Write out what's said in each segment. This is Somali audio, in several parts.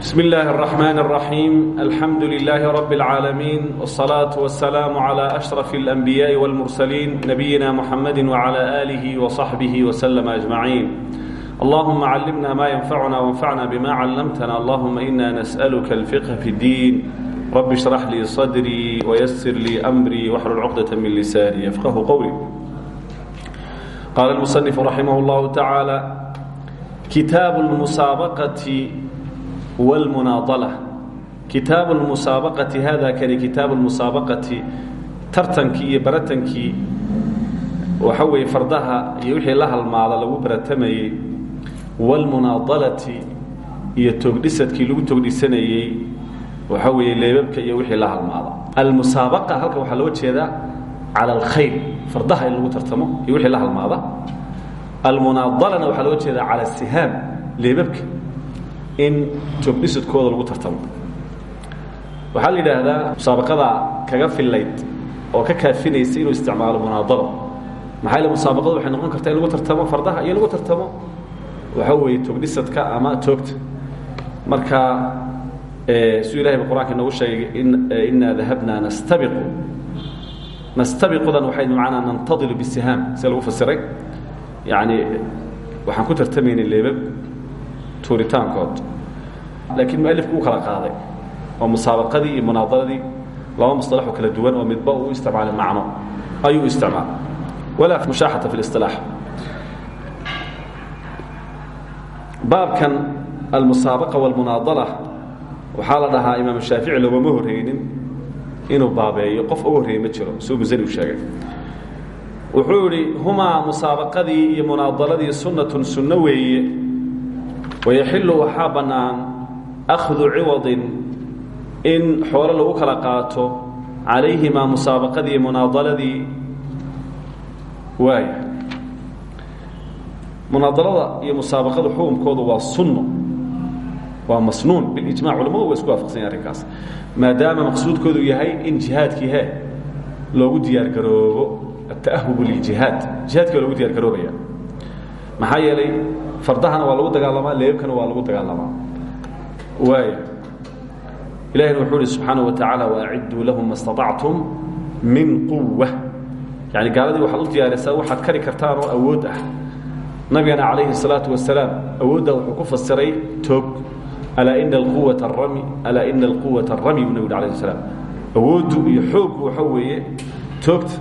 بسم الله الرحمن الرحيم الحمد لله رب العالمين والصلاة والسلام على أشرف الأنبياء والمرسلين نبينا محمد وعلى آله وصحبه وسلم أجمعين اللهم علمنا ما ينفعنا وانفعنا بما علمتنا اللهم إنا نسألك الفقه في الدين رب اشرح لي صدري ويسر لي أمري واحلل عقدة من لساني يفقه قولي قال المصنف رحمه الله تعالى كتاب المسابقة والمناضلة كتاب المسابقة هذا كان كتاب المسابقة ترتنكي iyo baratankii waxa weeye fardaha iyo wixii la halmaada lagu baratamayey walmunaadalati iyo toogdhisadkii lagu toogdhisanayey waxa weeye leebabka iyo wixii la halmaada almusaabaqa halka waxaa loo jeedaa cala alkhayl fardaha in lagu tartamo iyo wixii la halmaada almunaadalana waxaa loo jeedaa cala asihaam leebabka in toogdhisadkooda lagu tartamo. Waxaa la yidhaahdaa musaabaqada kaga fillayd oo ka kaafinaysa inuu isticmaalo munaadalo maxaa yale musaabaqadu waxay noqon kartaa lagu tartamo fardaha iyo lagu tartamo waxa weeye toogdhisadka ama toogta. Marka siduu ilahay ba qur'aanka inoogu sheegay inaa dahabnaa nastabiqu. Nastabiqudan waxay macnaa nantadilu bisihaam sida fasiray. Yacni waxaan ku tartamaynay leebab tuuritaankood laakiin mualifku kala qaaday. Oo musaabaqadii iyo munaaadaradii laba musalaxoo kala duwan oo midba uu isticmaalay macno ayuu isticmaalay walaa mushaaxata fi isilaax baabkan almusaabaqa wاlmunaadala waxaa la dhahaa imaam shaafici loogama horreynin inuu baabeeyo qof ugu horreeyey jiro suu u sheegay. Wuxuu yidhi humaa musaabaqadii iyo munaadaladii sunnatun sunno weeye wayaxilu waxaa bannaan akhdu ciwadin in xoolo lagu kala qaato calayhimaa musaabaqadii munaadaladii waaya munaadalada iyo musaabaqada xukunkoodu waa sunno waa masnuun bilijmac culamadu way isku waafaqsanya arrinkaas maadaama maqsuudkoodu yahay in jihaadkii he loogu diyaargaroobo ata'ahubu liljihaad jihaadkii waa logu diyaar garoobaya maxaa yeelay fardahana waa lagu dagaalamaa leebabkana waa lagu dagaalamaa waaya ilahina wuxuu uhi subxaanaه wa tacaala waacidduu lahum ma staطactum min quwa yani gaaladii waxaad u diyaarisaa waxaad kari kartaan oo awood ah nabigana calayhi الsalaaةu wasalaam awoodda wuxuu ku fasiray toog alaa ina alquwata arami alaa ina alquwata arami buu nabig alayh salaam awooddu iyo xooggu waxa weeye toogta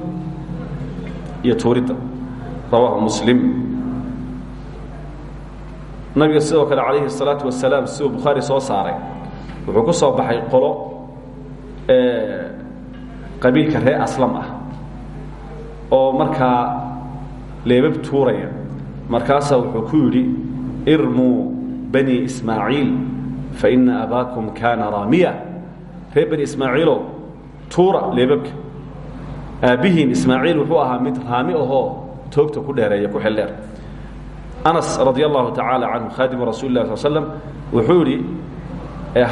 iyo tuuridda rawaahu muslim nabiga sidoo kale calayhi الsalaaةu wasalaam siduu bukhaari soo saaray wuxuu ku soo baxay qolo qabiilka ree aslam ah oo markaa leebab tuuraya markaasaa wuxuu ku yidhi irmuu bani ismaaciil faina abaakum kaana raamiya reer bani ismaaciilow tuura leebabka aabbihiin ismaaciil wuxuu ahaa mid raami ahoo toogta ku dheereeya ku xildheer anas radi allahu tacaala canhu khaadimu rasuli lah sal slam wuxuu idhi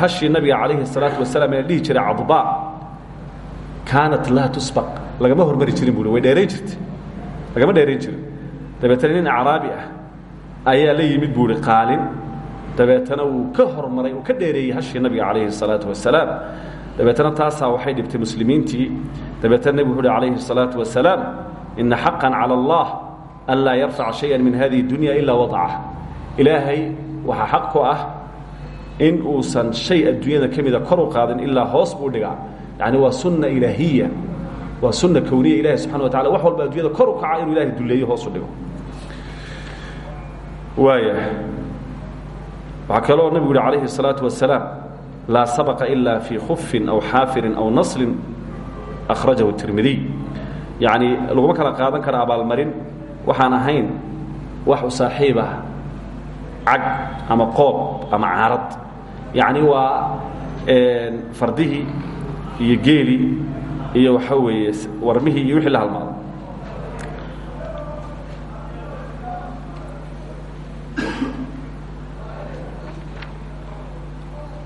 hashii nabiga calayhi الsalaatu wasalaam ee dhihi jiray cadba kaanat laa tusbaq lagama hormari jirin bui way dheerayn jirta lagama dheerayn jirin dabeetana nin acraabi ah ayaa la yimid buu ihi qaalin dabeetana wuu ka hormaray uu ka dheereeyey hashii nabiga calayhi الsalaatu wasalaam dabeetana taasaa waxay dhibtay muslimiintii dabeetana nebigu wuxu uhi calayhi الsalaatu wasalaam ina xaqan calى اllah an laa yarfac shaya min hadihi dunya ilaa wadacah ilaahay waxaa xaq ku ah in uusan shay adduunyada ka mida kor u qaadin ilaa hoos buu dhigaa yani waa sunna ilaahiya waa sunna kowniya ilahi subxana wa tacala wax walba addunyada kor u kaca inuu ilahay duleeyo hoosu dhigo waaya waxaa kaloo nabigu yihi alayhi الsalaatu wasalaam laa sabqa ila fii kufin aw xaafirin aw naslin akhrajahu tirmidiy yani laguma kala qaadan kara abaalmarin waxaan ahayn wax u saaxiib ah. Cag ama qoob ama caarad. Yacni waa fardihii iyo geelii iyo waxa weeye warmihii iyo wixii la halmaado.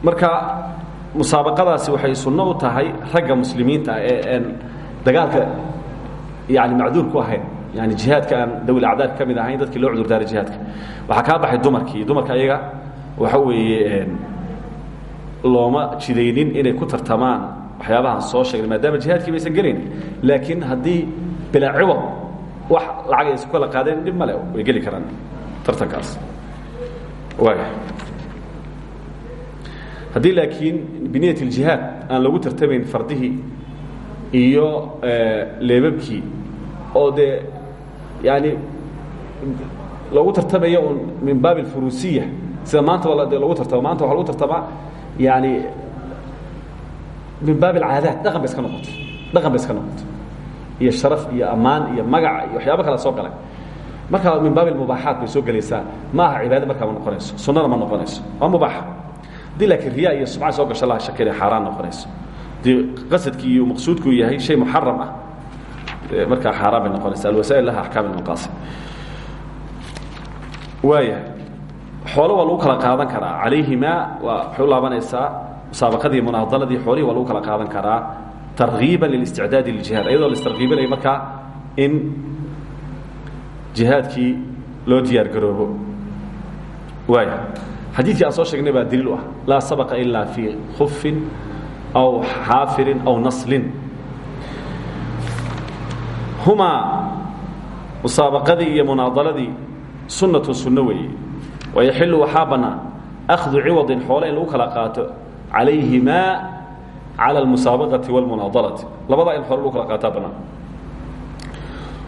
Marka musaabaqadaasi waxay sunno u tahay ragga muslimiinta ee dagaalka yani macduur ku ahayn yani jihaadka aan dawil acdaadka ka mid ahayn dadkii loo cudurdaaray jihaadka. Waxaa kaa baxay dumarkii. Dumarka ayaga waxa weeye looma jidaynin inay ku tartamaan waxyaabahaan soo sheegnay maadaama jihaadkii baysan gelayn laakiin haddii bilaa ciwad wax lacag aysan kala qaadeen dhib male way geli karaan tartankaas. Waaya haddii laakiin biniyat اljihaad aan lagu tartamayn fardihii iyo leebabkii oo dee yani lagu tartamaya un min baab اfurusiya sida maantaba de lagu tartamo maanta waa lagu tartamaa yani min baab اcaadaat dhaqan bay iska noqota dhaqan bay iska noqota iyo sharaf iyo ammaan iyo magaca iyo waxyaaba kala soo galay. Markaa min baab mubaaxaat bay soo gelaysaa ma aha cibaada markaa ma noqonayso. Sunana ma noqonayso. Waa mubaaxa haddii laakiin riya iyo subca soo gasho la shakir xaaraan noqonayso. Adii qasadkii iyo maqsuudku yahay shay muxaram ah markaa xaaraan bay noqonaysa alwasaa'il laha axkaam ilmaqaasid waaya xoolo waa kala qaadan karaa. Calayhimaa waa waxay u laabanaysaa musaabaqadii munaadaladii xoolihii waa lagu kala qaadan karaa targiiban lilisticdaadi liljihaad. Iyadoo la istargiibinayo markaa in jihaadkii loo diyaar garoobo. Waaya xadiidkii aan soo sheegnay baa ah. Laa sabaqa ilaa fii khufin aw xaafirin aw naslin humaa musaabaqadii iyo munaadaladii sunnatun sunno weeye. Wayaxilu waxaa bannaan akhdu ciwadin xoole in lagu kala qaato calayhimaa cala almusaabaqati wاlmunaadalati labadaa in xoole lagu kala qaataa bannaan.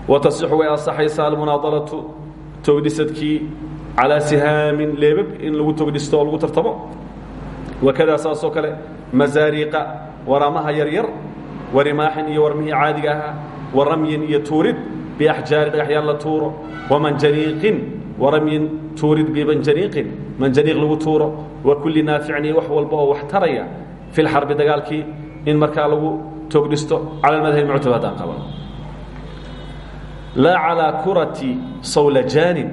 Watasixu way asaxaysaa almunaadalatu toogdhisadkii calaa sihaamin leebab in lagu togdhisto oo lagu tartamo. Wakadaa saasoo kale masaariiqa waramaha yaryar warimaaxin iyo warmihii caadiga ahaa wa ramyin iyo tuurid biaxjaari dhagaxyaan la tuuro. Wamanjaniiqin waramyin tuurid bimanjaniiqin manjaniiq lagu tuuro. Wa kulli naaficin iyo wax walba oo wax taraya fi lxarbi dagaalkii in markaa lagu togdhisto cala madhabi muctab haddaan qaban. Laa calaa kurati sawlajaanin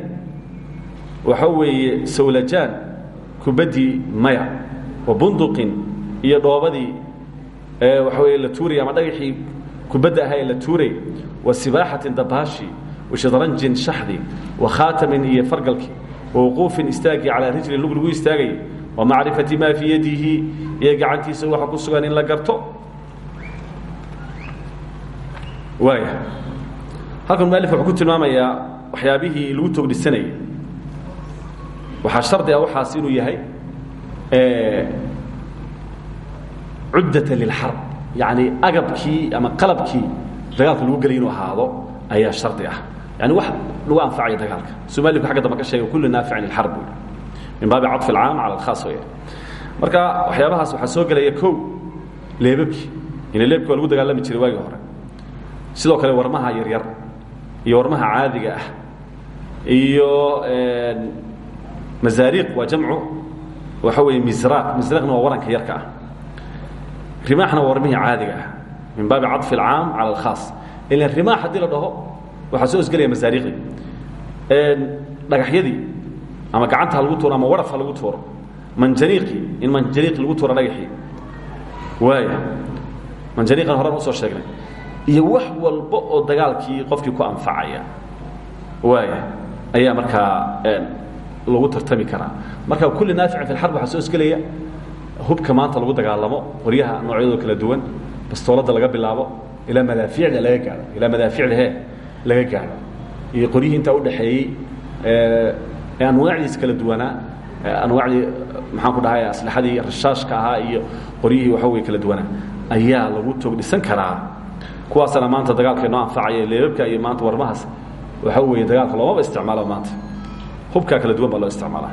waxa weeye sawlajaan kubaddii maya wa bunduqin iyo dhoobadii waxa weye la tuuraya ama dhagaxii kubadda ahaa ee la tuuray wa sibaaxatin dabaashi wa shadranjin shaxdi wa khaatamin iyo fargalkii wa wuquufin istaagii calaa rijlin lug lagu wa macrifati maa fii yadihi iyo gacantiisa waxa ku sugan in la garto. Waaya halkan mualif wuxuu ku tilmaamayaa waxyaabihii lagu togdhisanayay waxaa shardi ah waxaas inuu yahay cuddata lilxarb yacni agabkii ama qalabkii dagaalka lagu gelay inuu ahaado ayaa shardi ah. Yani wax lagu anfacaya dagaalka. Suu malifku agga dambe ka sheegay kullu naaficin lilxarb buu min baabi caطfi alcaam cala alkhaas weya marka waxyaabahaas waxaa soo gelaya kow leebabkii. Ina leebki waa lagu dagaalami jiray waagii hore. Sidoo kale warmaha yaryar iyo warmaha caadiga ah iyo mazaariiq waa jamcu. Waxa weeye misraaq. Misraaqna waa waranka yarka ah rimaaxna waa warmihii caadiga ah min baabi caطfi alcaam cala alkhaas. Ilan rimaax haddii la dhaho waxaa soo osgelaya masaariiqdii dhagaxyadii ama gacanta ha lagu tuuro ama waraf ha lagu tuuro. Manjaniiqii in manjaniiq lagu tuuro dhagaxii. Waaya manjaniiqan horan u soo sheegnay. Iyo wax walba oo dagaalkii qofkii ku anfacaya. Waaya ayaa markaa lagu tartami karaa. Marka kulli naaficin fi lxarb waxaa soo osgelaya hubka maanta lagu dagaalamo qoryaha noocyadoo kala duwan bastooladda laga bilaabo ilaa madaafiicda laga gaadho ilaa madaaficda he laga gaadho iyo qoryihii intaa udhaxeeyey ee anwaacdiis kala duwanaa anwaacdii maxaan ku dhahay aslaxadii rashaashka ahaa iyo qoryihii waxa wey kala duwanaa ayaa lagu toogdhisan karaa. Kuwaasana maanta dagaalka inoo anfacaya leebabka iyo maanta warmahaas waxa weeye dagaalka loomaba isticmaalo maanta. Hubkaa kala duwan baa loo isticmaalaa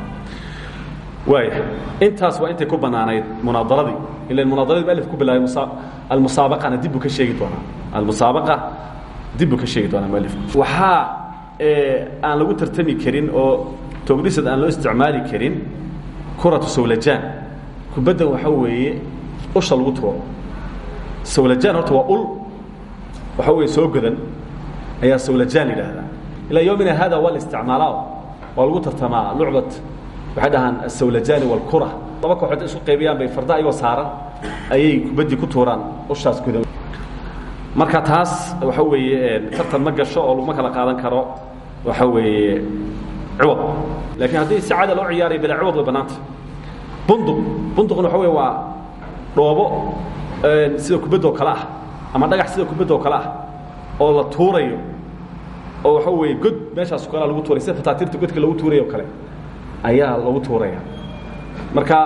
intaas waa intay ku bannaanayd munaadaradii ila munaadaradii mualif ku bilaabay musa almusaabaqana dib buu ka sheegi doonaa. Almusaabaqa dib buu ka sheegi doonaa mualifku waxaa aan lagu tartami karin oo toogdhisad aan loo isticmaali karin kuratu sawlajaan. Kubaddan waxaa weeye usha lagu tuuro sawlajaan horta waa ul waxaa weeye soo godan ayaa sawlajaan yidhaahdaa. Ilaa yomina hada waa la isticmaalaa waa lagu tartamaa lucbat waxay dhahaan asawlajani walkura laba kooxood isku qaybiyaan bay farda ayagoo saaran ayay kubaddii ku tuuraan ushaas godan marka taas waxa weeye tartan ma gasho oo laguma kala qaadan karo waxa weeye ciwad laakiin haddii si caada loo ciyaaray bilaa ciwad way bannaanta. Bunduq bunduqna waxa wey waa dhoobo sida kubadoo kale ah ama dhagax sida kubadoo kale ah oo la tuurayo oo waxa weeye god meeshaas kalea lagu tuuray sida fataatiirta godka lagu tuurayo o kale ayaa lagu tuuraya. Marka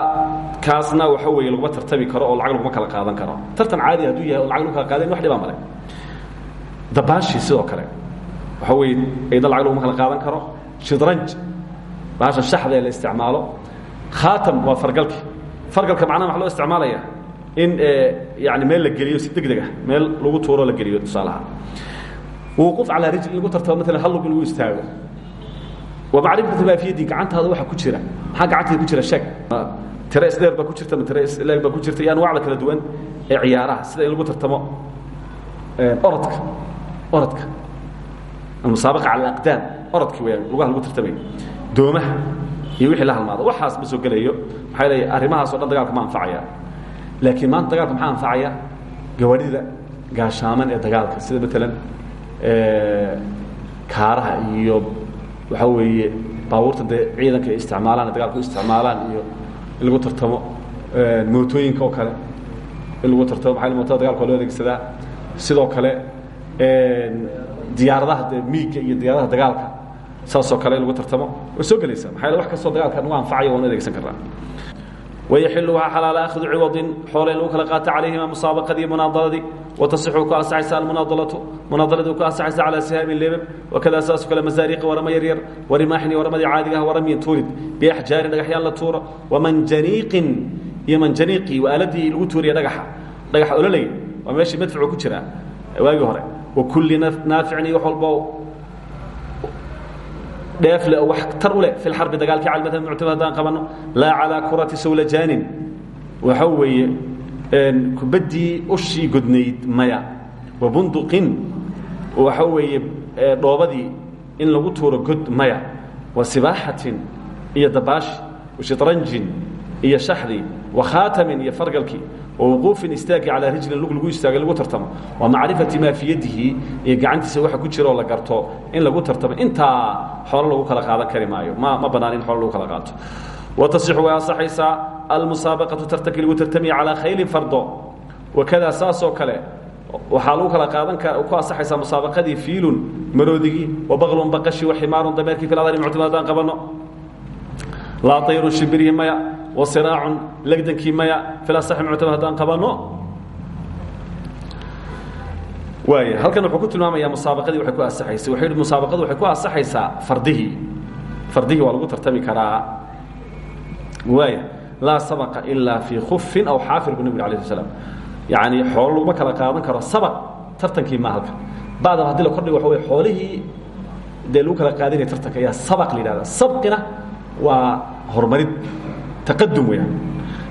kaasna waxa weeye laguma tartami karo oo lacag laguma kala qaadan karo. Tartan caadi hadduu yahay oo lacag lagu kala qaadayn wax dhibaa male dabaashi sidoo kale waxa weeye ayda lacag laguma kala qaadan karo. Shidranj baasha shaxda ee la isticmaalo. Khaatam waa fargalki. Fargalka macnaha waxa loo isticmaalaya in yani meel la geliyo si deg deg ah meel lagu tuuro la geliyo tusaalaha. Wuquuf calaa rijl in lagu tartamo maalan hal lug in lagu istaago macrifatu maa fi yadi gacantaada waxa ku jira. Maxaa gacanteeda ku jira? Sheeg. Tire isdheer baa ku jirta ma tire isleeg baa ku jirta. Iyo anwaacda kala duwan ee ciyaaraha sida in lagu tartamo orodka orodka. Almusaabaqa cala alaqdaam orodki weyaan lugaha lagu tartamay. Doomaha iyo wixii la halmaado. Waxaas ma soo gelayo. Maxaa leeyahay arrimahaas o dhan dagaalka ma anfacaya. Laakiin maanta dagaalka maxaa anfacaya? Gawadhida gaashaaman ee dagaalka. Sida maalan kaaraha iyo waxaa weeye baabuurta dee ciidanka ay isticmaalaan dagaalka u isticmaalaan iyo in lagu tartamo mootooyinka oo kale. In lagu tartamo maa mootada dagalka waa loo adeegsadaa? Sidoo kale diyaaradaha de miigga iyo diyaaradaha dagaalka saasoo kale in lagu tartamo. Way soo gelaysaa. Maxaa yale wax kastoo dagaalka nagu anfacaya waan adeegsan karnaa wayaxilu waxaa xalaala akhdu ciwadin xoole in lagu kala qaato calayhima musaabaqadii munaadaladii watasixu ku ansaxaysa almunaadalatu munaadaladii ku ansaxaysa calaa sihaamin leebab wakada saasoo kale masaariiqi warama yaryar warimaaxin iyo waramadii caadiga ah waramyin tuurid biaxjaarin dhagaxyaan la tuuro wamanjaniiqin iyo manjaniiqii waa aaladii lagu tuuriya dhagaxa dhagaxa ololay waa meeshii madfucu ku jira waagii hore wakulli naaficin iyo wax walbo dheefle oo wax tar u leh fi lxarbi dagaalkii cala madhab muctamad haddaan qabanno laa calaa kurati sawlajaanin waxa weeye kubaddii ushii godnayd maya wa bunduqin waxa weeye dhoobadii in lagu tuuro god maya wa sibaaxatin iyo dabaashi washitranjin iyo shaxdii wa khaatamin iyo fargalkii wawquufin istaagi calaa rijlin lug lagu istaagay lagu tartamo wa macrifati maa fii yadihi gacantiisa waxa ku jira la garto in lagu tartamo intaa xoolo lagu kala qaadan kari maayo ma bannaan in xoolo lagu kala qaato watasixu way ansaxaysaa almusaabaqatu tartanki lagu tartamaya calaa khaylin fardo wakada saasoo kale waxaa lagu kala qaadan ku ansaxaysaa musaabaqadii fiilun maroodigii wa baqlun baqashi wa ximaarun dameerkii fi ladari muctamad haddaan qabanno laa tayrun shimbirihi maya wasiraacun legdankii maya filasaxi muctamad haddaan qabanno waaya halkan wuxuu ku tilmaamayaa musaabaqadii waxay ku ansaxaysay wuxuu yidhi musaabaqadu waxay ku ansaxaysaa fardihii fardihii waa lagu tartami karaa waaya laa sabaqa ilaa fii khufin aw xaafir bu nabig alayh sl slam yacni xoolo laguma kala qaadan karo sabaq tartankii ma halka bacdaba haddii la kordhigo waxa wey xoolihii dee lagu kala qaadanaya tartanka ayaa sabaq la yidhahda sabqina waa horumarid taqadum weyaan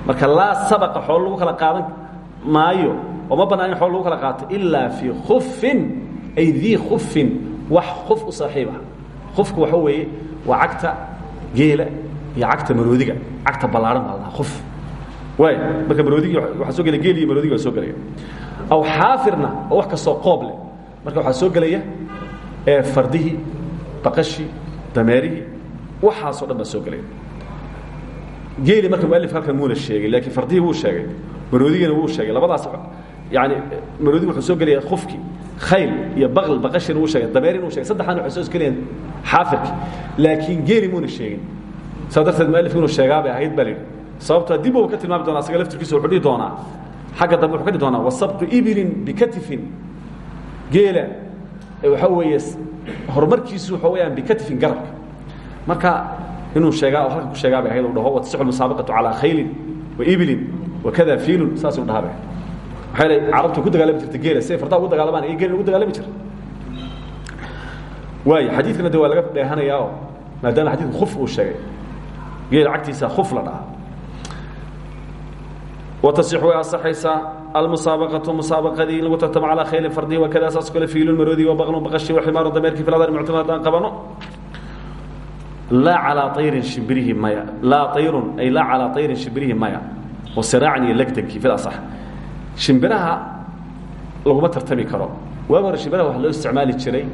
marka laa sabaqa xoolo lagu kala qaadan maayo oo ma bannaan in xoolo lagu kala qaato ilaa fii khufin ay dii khufin wax khuf u saaxiib ah. Khufku waxa weeye waa cagta geela iyo cagta maroodiga cagta ballaaran baa la dhahaa khuf. Waay marka maroodigi waxaa soo gelaya geel iyo maroodigi baa soo gelaya. Aw xaafirna oo wax kastoo qoob leh. Marka waxaa soo gelaya ee fardihii baqashii dameerihii waxaasoo dhan baa soo gelaya geeli marka mualifka halkan muuna sheegay laakiin fardihii wuu sheegay maroodigina wuu sheegay labadaas yani maroodigu wuxuu soo gelaya khufki khayl iyo baql baqashina wuu sheegay dameerina wuu sheegay saddexaana waxay soo gelayaan xaafirki laakiin geeli muuna sheegin saa darteed mualifku inuu sheegaa bay ahayd yidhi sababtoo dib uu ka tilmaami doonaa asaga laftirkiisa wuxuu dhihi doonaa xagga dambe wuxuu ka dhihi doonaa wasabqu ibilin bikatifin. Geela waxa weeye horumarkiisu waxa weeyaan bikatifin garabka. Marka inuu sheegaa oo halkan ku sheegaa bay uu dhaho watasixu lmusaabaqatu calaa khaylin wa ibilin wakada fiilun saas uu dhahaa bay maxaa yeelay ku dagaalami jirta geela si ay fardaa ugu dagaalamaan iyo geelin ugu dagaalami jira waayo xadiidkana de laga dheehanayaa oo maadaama xadiidku khuf uu sheegay. Geela cagtiisa khuf la dhahaa. Watasixu way ansaxaysaa almusaabaqatu musaabaqadii in lagu tartamo calaa khaylin fardihi wakada saas kale fiilun maroodi wa baqlun baqashi wa ximaaru dameerkii filadar muctamad haddaan qabano laa calaa ayrin shimbirihi maya. Laa ayrun ay laa calaa ayrin shimbirihi maya. Wasiraacan iyo legdankii fil asax shimbiraha laguma tartami karo. Waagi hore shimbiraha waxaa loo isticmaali jiray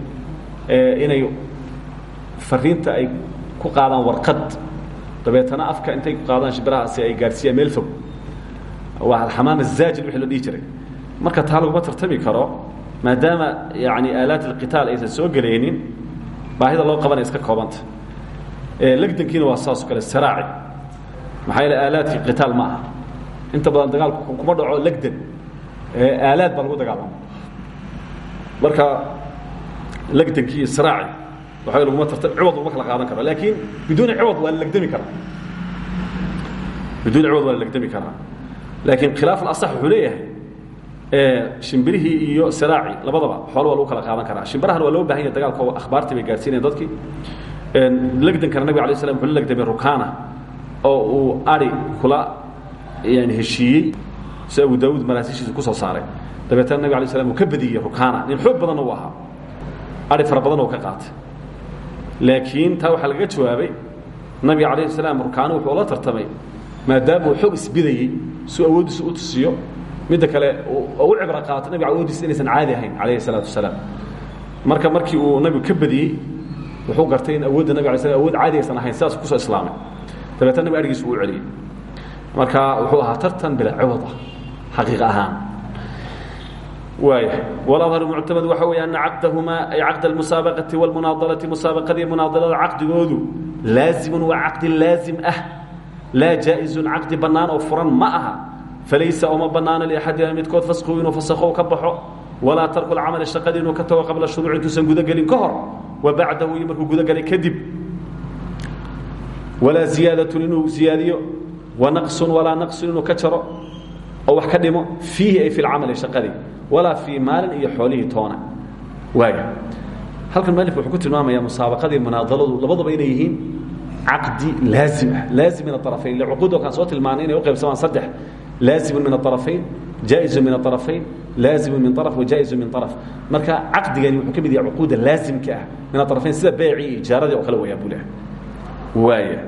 inay fariinta ay ku qaadaan warqad. Dabeetana afka intay ku qaadaan shimbirahaasi ay gaadhsiiyaan meel fog. Waa alxamaam azaajil wixii la dhihi jiray. Marka taa laguma tartami karo maadaama yani aalaat alqitaal aysan soo gelaynin baahida loo qabanaya iska koobanta legdankiina waa saas o kale saraaci. Maxaa yeele aalaadkii qitaal ma aha. Inta badan dagaalku kuma dhaco legdan aalaad baa lagu dagaalama marka legdankii saraaci waxa laguma tartam ciwad laguma kala qaadan karo laakiin biduuni ciwad waa la legdami karaa. Biduuni ciwad waa la legdami karaa. Laakiin khilaaf alasax wuxuu leeyahay shimbirihii iyo saraaci labadaba xoolo waa lagu kala qaadan karaa. Shimbirahana waa loo baahan yahay dagaalka akhbaartii bay gaarsiinayan dadkii legdankana nabig alay slam wuxuu la legdamay rukana oo uu ari kula yani heshiiyey si abu daawuud maraasiishiisa ku soo saaray. Dabeetana nabig alay slam uu ka badiyey rukana nin xoog badanna u ahaa. Ari fara badan oo ka qaatay. Laakiin taa waxaa lagaga jawaabay nabiga calayh salaam rukana wuxuu la tartamay maadaama uu xoog isbidayey suu awooddiisa u tusiyo midda kale u cibro qaato nabiga awooddiisa inaysan caadi ahayn calayhi salaatu wasalaam marka markii uu nabigu ka badiyey wuxuu gartay in awoodda nabig alay slam awood caadi aysan ahayn sidaas ku soo islaamay. Dabeetna nabig arigiisu uu celiyey marka wuxuu ahaa tartan bilaa ciwad ah xaqiiq ahaan. Waaya waladhar muctamad waxa weeye ana ay caqd almusaabaqati walmunaadalati musaabaqadii munaadalada caqdigoodu laazimun waa caqdi laazim ah. Laa jaa-izun caqdi bannaan oo furan ma aha. Falaysa oma bannaana liaxadina midkood fasqhu inuu fasakho ka baxo. Walaa tarku lcamali shaqadii inuu ka tago qabla shuruuc intuusan gudagelin ka hor wa bacdahu iyo markuu gudagelay kadib walaa ziyaadatun inuu ziyaadiyo wa naqsun inuu ka jaro oo wax ka dhimo fiihi ay fi lcamali shaqadii walaa fii maalin iyo xoolihii toona. Waaya halkan mualifku wuxuu ku tilmaamayaa musaabaqadii munaadaladu labadaba inay yihiin caqdi laazim ah laazim min aarafayn ile cuquud oo kaan soo tilmaanay inay u qaybsamaan saddex laazimun min aarafayn jaaizun min aarafayn laazimun min araf wajaaizun min araf marka caqdigani wuxuu ka mid yahay cuquudda laazimka ah min aarafayn sida beecii iyo oo kale wayaa buu waaya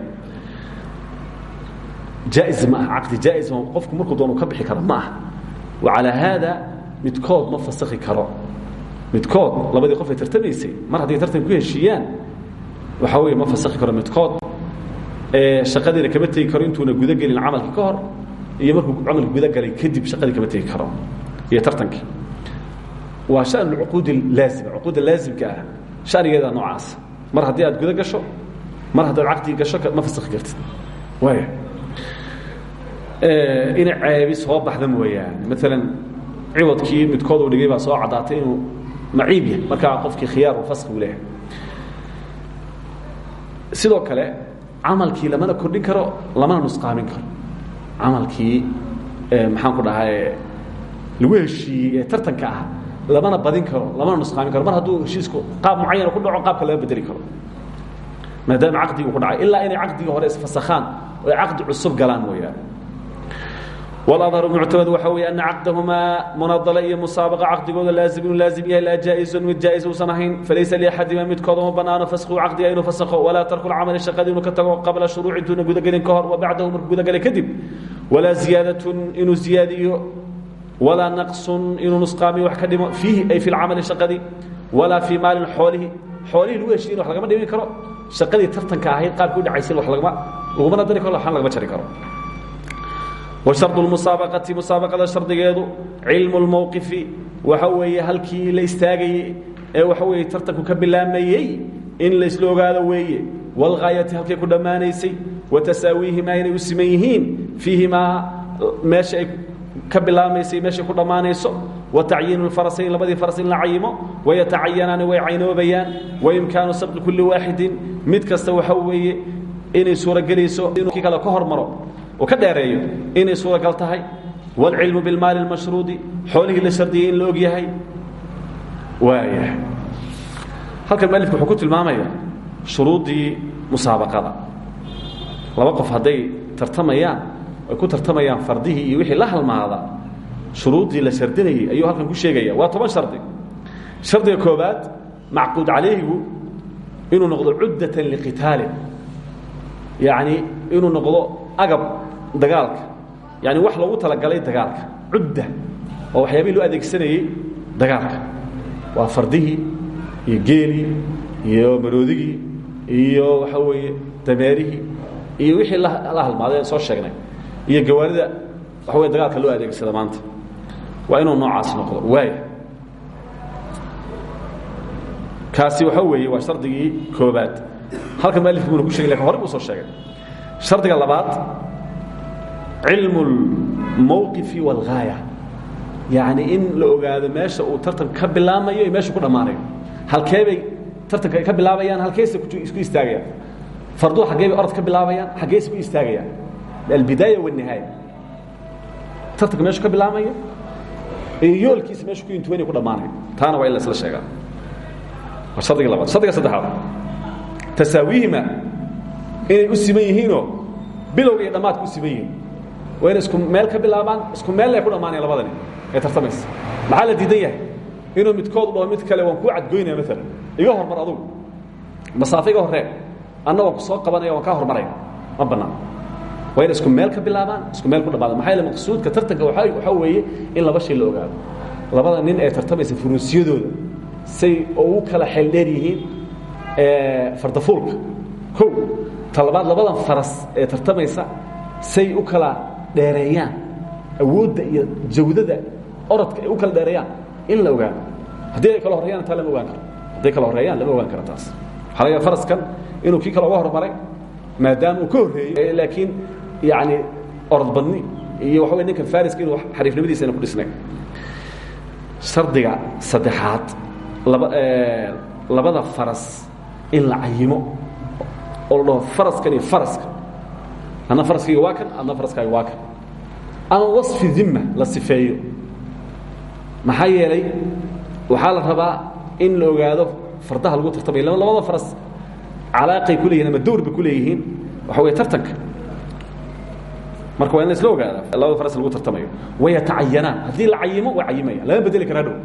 jaa'iz ma aha caqdi jaa'iz qofku markuu doonu ka bixi karo ma aha wacalaa haada midkood ma fasakhi karo midkood labadii qof ay tartamaysay mar hadday tartan ku heshiiyaan waxaa weeye ma fasakhi karo midkood shaqadiina kama tegi karo intuuna gudagelin camalka ka hor iyo markuu camalka gudagalay kadib shaqadii kama tegi karo. Iyo tartankii waa shan cuquudi laazima cuquudda laazimka ah shanigeeda noocaas. Mar haddii aad guda gasho mar haddaad caqdigi gasho ma fasakhi kartid. Waaya inay ceebi soo baxda mooyaane maalan ciwadkii midkood uu dhigay baa soo caddaatay inuu maciib yahay. Markaa qofkii khiyaar u faski u leeyahay. Sidoo kale camalkii lamana kordhin karo lamana nusqaamin karo camalkii maxaan ku dhahay lagu heshiiyey ee tartanka ah lamana badin karo lamana nusqaamin karo mar hadduu heshiisku qaab mucayana ku dhaco qaabka lama bedeli karo maadaama caqdigi ku dhacay ilaa inay caqdigii hore isfasakhaan oo ay caqdi cusub galaan mooyaane wاlأdhر muctamad waxa weeye ana caqdahumaa munadala iyo musaabaqa caqdigooda laazim inuu laazim yahay laa jaaئizun mid jaaئis uusan ahayn falaysa liaxadima midkooda ma banaano fasku caqdiga inuu fasakho walaa tarku lcamali shaqadii inuu ka tago qabla shuruuc intuuna gudagelin ka hor wa bacdahu markuu gudagelay kadib walaa ziyaadatun inuu ziyaadiyo walaa naqsun inuu nusqaamiyo wax ka dhimo fiihi ay fi lcamali shaqadii walaa fii maalin xoolihi xoolihii lagu heshiyin wax lagama dhimin karo shaqadii tartanka ahayd qaabkii u dhacaysay wa lagama lagumana dari karo waxna lagama jari karo وشharط المusaabaqati musaabaqada shardigeedu cilmu اlmowqifi waxa weeye halkii la istaagayey ee waxa weeye tartanku ka bilaamayey in la isla ogaado weeye wاlgaayati halkay ku dhammaanaysay watasaawiihimaa inay u siman yihiin fiihimaa meesha ay ka bilaabmaysay meeshay ku dhammaanayso watacyiin اfarasayn labadii faras in la cayimo wayatacayanaani way caynoobayaan waimkaanu sabqi kuli waaxidin mid kasta waxa weeye inay suuragelayso inuu kii kale ka hormaro oo ka dheereeyo inay suuragal tahay wاlcilmu biاlmaali اlmashruudi xoolihii la shardiyey in la og yahay waaya halkan mualifku wuxuu ku tilmaamaya shuruuddii musaabaqada laba qof hadday tartamayaan ay ku tartamayaan fardihii iyo wixii la halmaada shuruuddii la shardinayey ayuu halkan ku sheegaya. Waa toban shardi. Shardiga koobaad macquud calayhigu inuu noqdo cuddatan liqitaali yacni inuu noqdo agab dagaalka. Yani wax loogu talagalay dagaalka. Cudda oo waxyaabihii loo adeegsanayey dagaalka. Waa fardihii iyo geelii iyo maroodigii iyo waxa weeye dameerihii iyo wixii la halmaaday soo sheegnay. Iyo gawaarida waxa wey dagaalka loo adeegsada maanta. Waa inuu noocaas noqdo. Waaya kaasi waxa weeye waa shardigii koobaad halkan mualifku buuna ku shegay horey buu soo sheegay. Shardiga labaad cilmu اlmowqifi wاlgaaya yacni in la ogaado meesha uu tartanku ka bilaamayo iyo meeshu ku dhammaanayo. Halkee tartanka ka bilaabayaan halkeese isku istaagayaan farduhu xaggee bay orod ka bilaabayaan xaggeese ku istaagayaan. Albidaaya wالnihaaya tartanka meeshu ka bilaamayo iyo yoolkiisa meeshu ku intuwaniya ku dhammaanayo taana waa in la isla sheegaa. Waa shardiga labaad. Shardiga saddexaad. Tasaawiihima inay u siman yihiinoo bilowga iyo dhammaadka u siman yihiin. Waa inay isku meel ka bilaabaan isku meel ay ku dhammaanaya labadani. Ee tartamaysa maxaa la diidan yahay? Inuu midkood dhaho mid kale waan kuu cadgoynaya maalan iga hormar adugu. Masaafo iga horree anna waan ku soo qabanaya waan kaa hormaraya ma bannaan waa inay isku meel ka bilaabaan isku meel ku dhammaadaan maxaa yaele maqsuudka tartanka waxa waxaa weeye in laba shay la ogaado. Labada nin ee tartamaysa furuusiyadooda say ugu kala xeeldheer yihiin fardafuulka. O talabaad labadan faras ee tartamaysa say u kala dheereeyaan awoodda iyo jawdada orodka ay u kala dheereeyaan in la ogaano haddii ay kala horreeyaan taa lama ogaan karo. Hadday kala horreeyaan lama ogaan karo taas faraskan inuu kii kale uga hormaray maadaama uu ka horreeyey laakiin yacni orod badni iyo waxa wey ninkan fariska inuu xariifnimadiisa ayna ku dhisnay. Shardiga saddexaad laba labada faras in la cayimo oo la dhaho faraskan iyo faraska. Adna faraskayga waa kan adna faraskaaga waa kan. Ama wasfi dimma la sifeeyo. Maxaa yeelay waxaa la rabaa in la ogaado fardaha lagu tartamaya lama labada faras calaaqay ku leeyihiin ama dowr bay ku leeyihiin waxa wey tartanka marka waa in la isla ogaada labada faras lagu tartamayo. Wayatacayanaan haddii la cayimo waa cayimaya. Lama bedeli kara hadhow.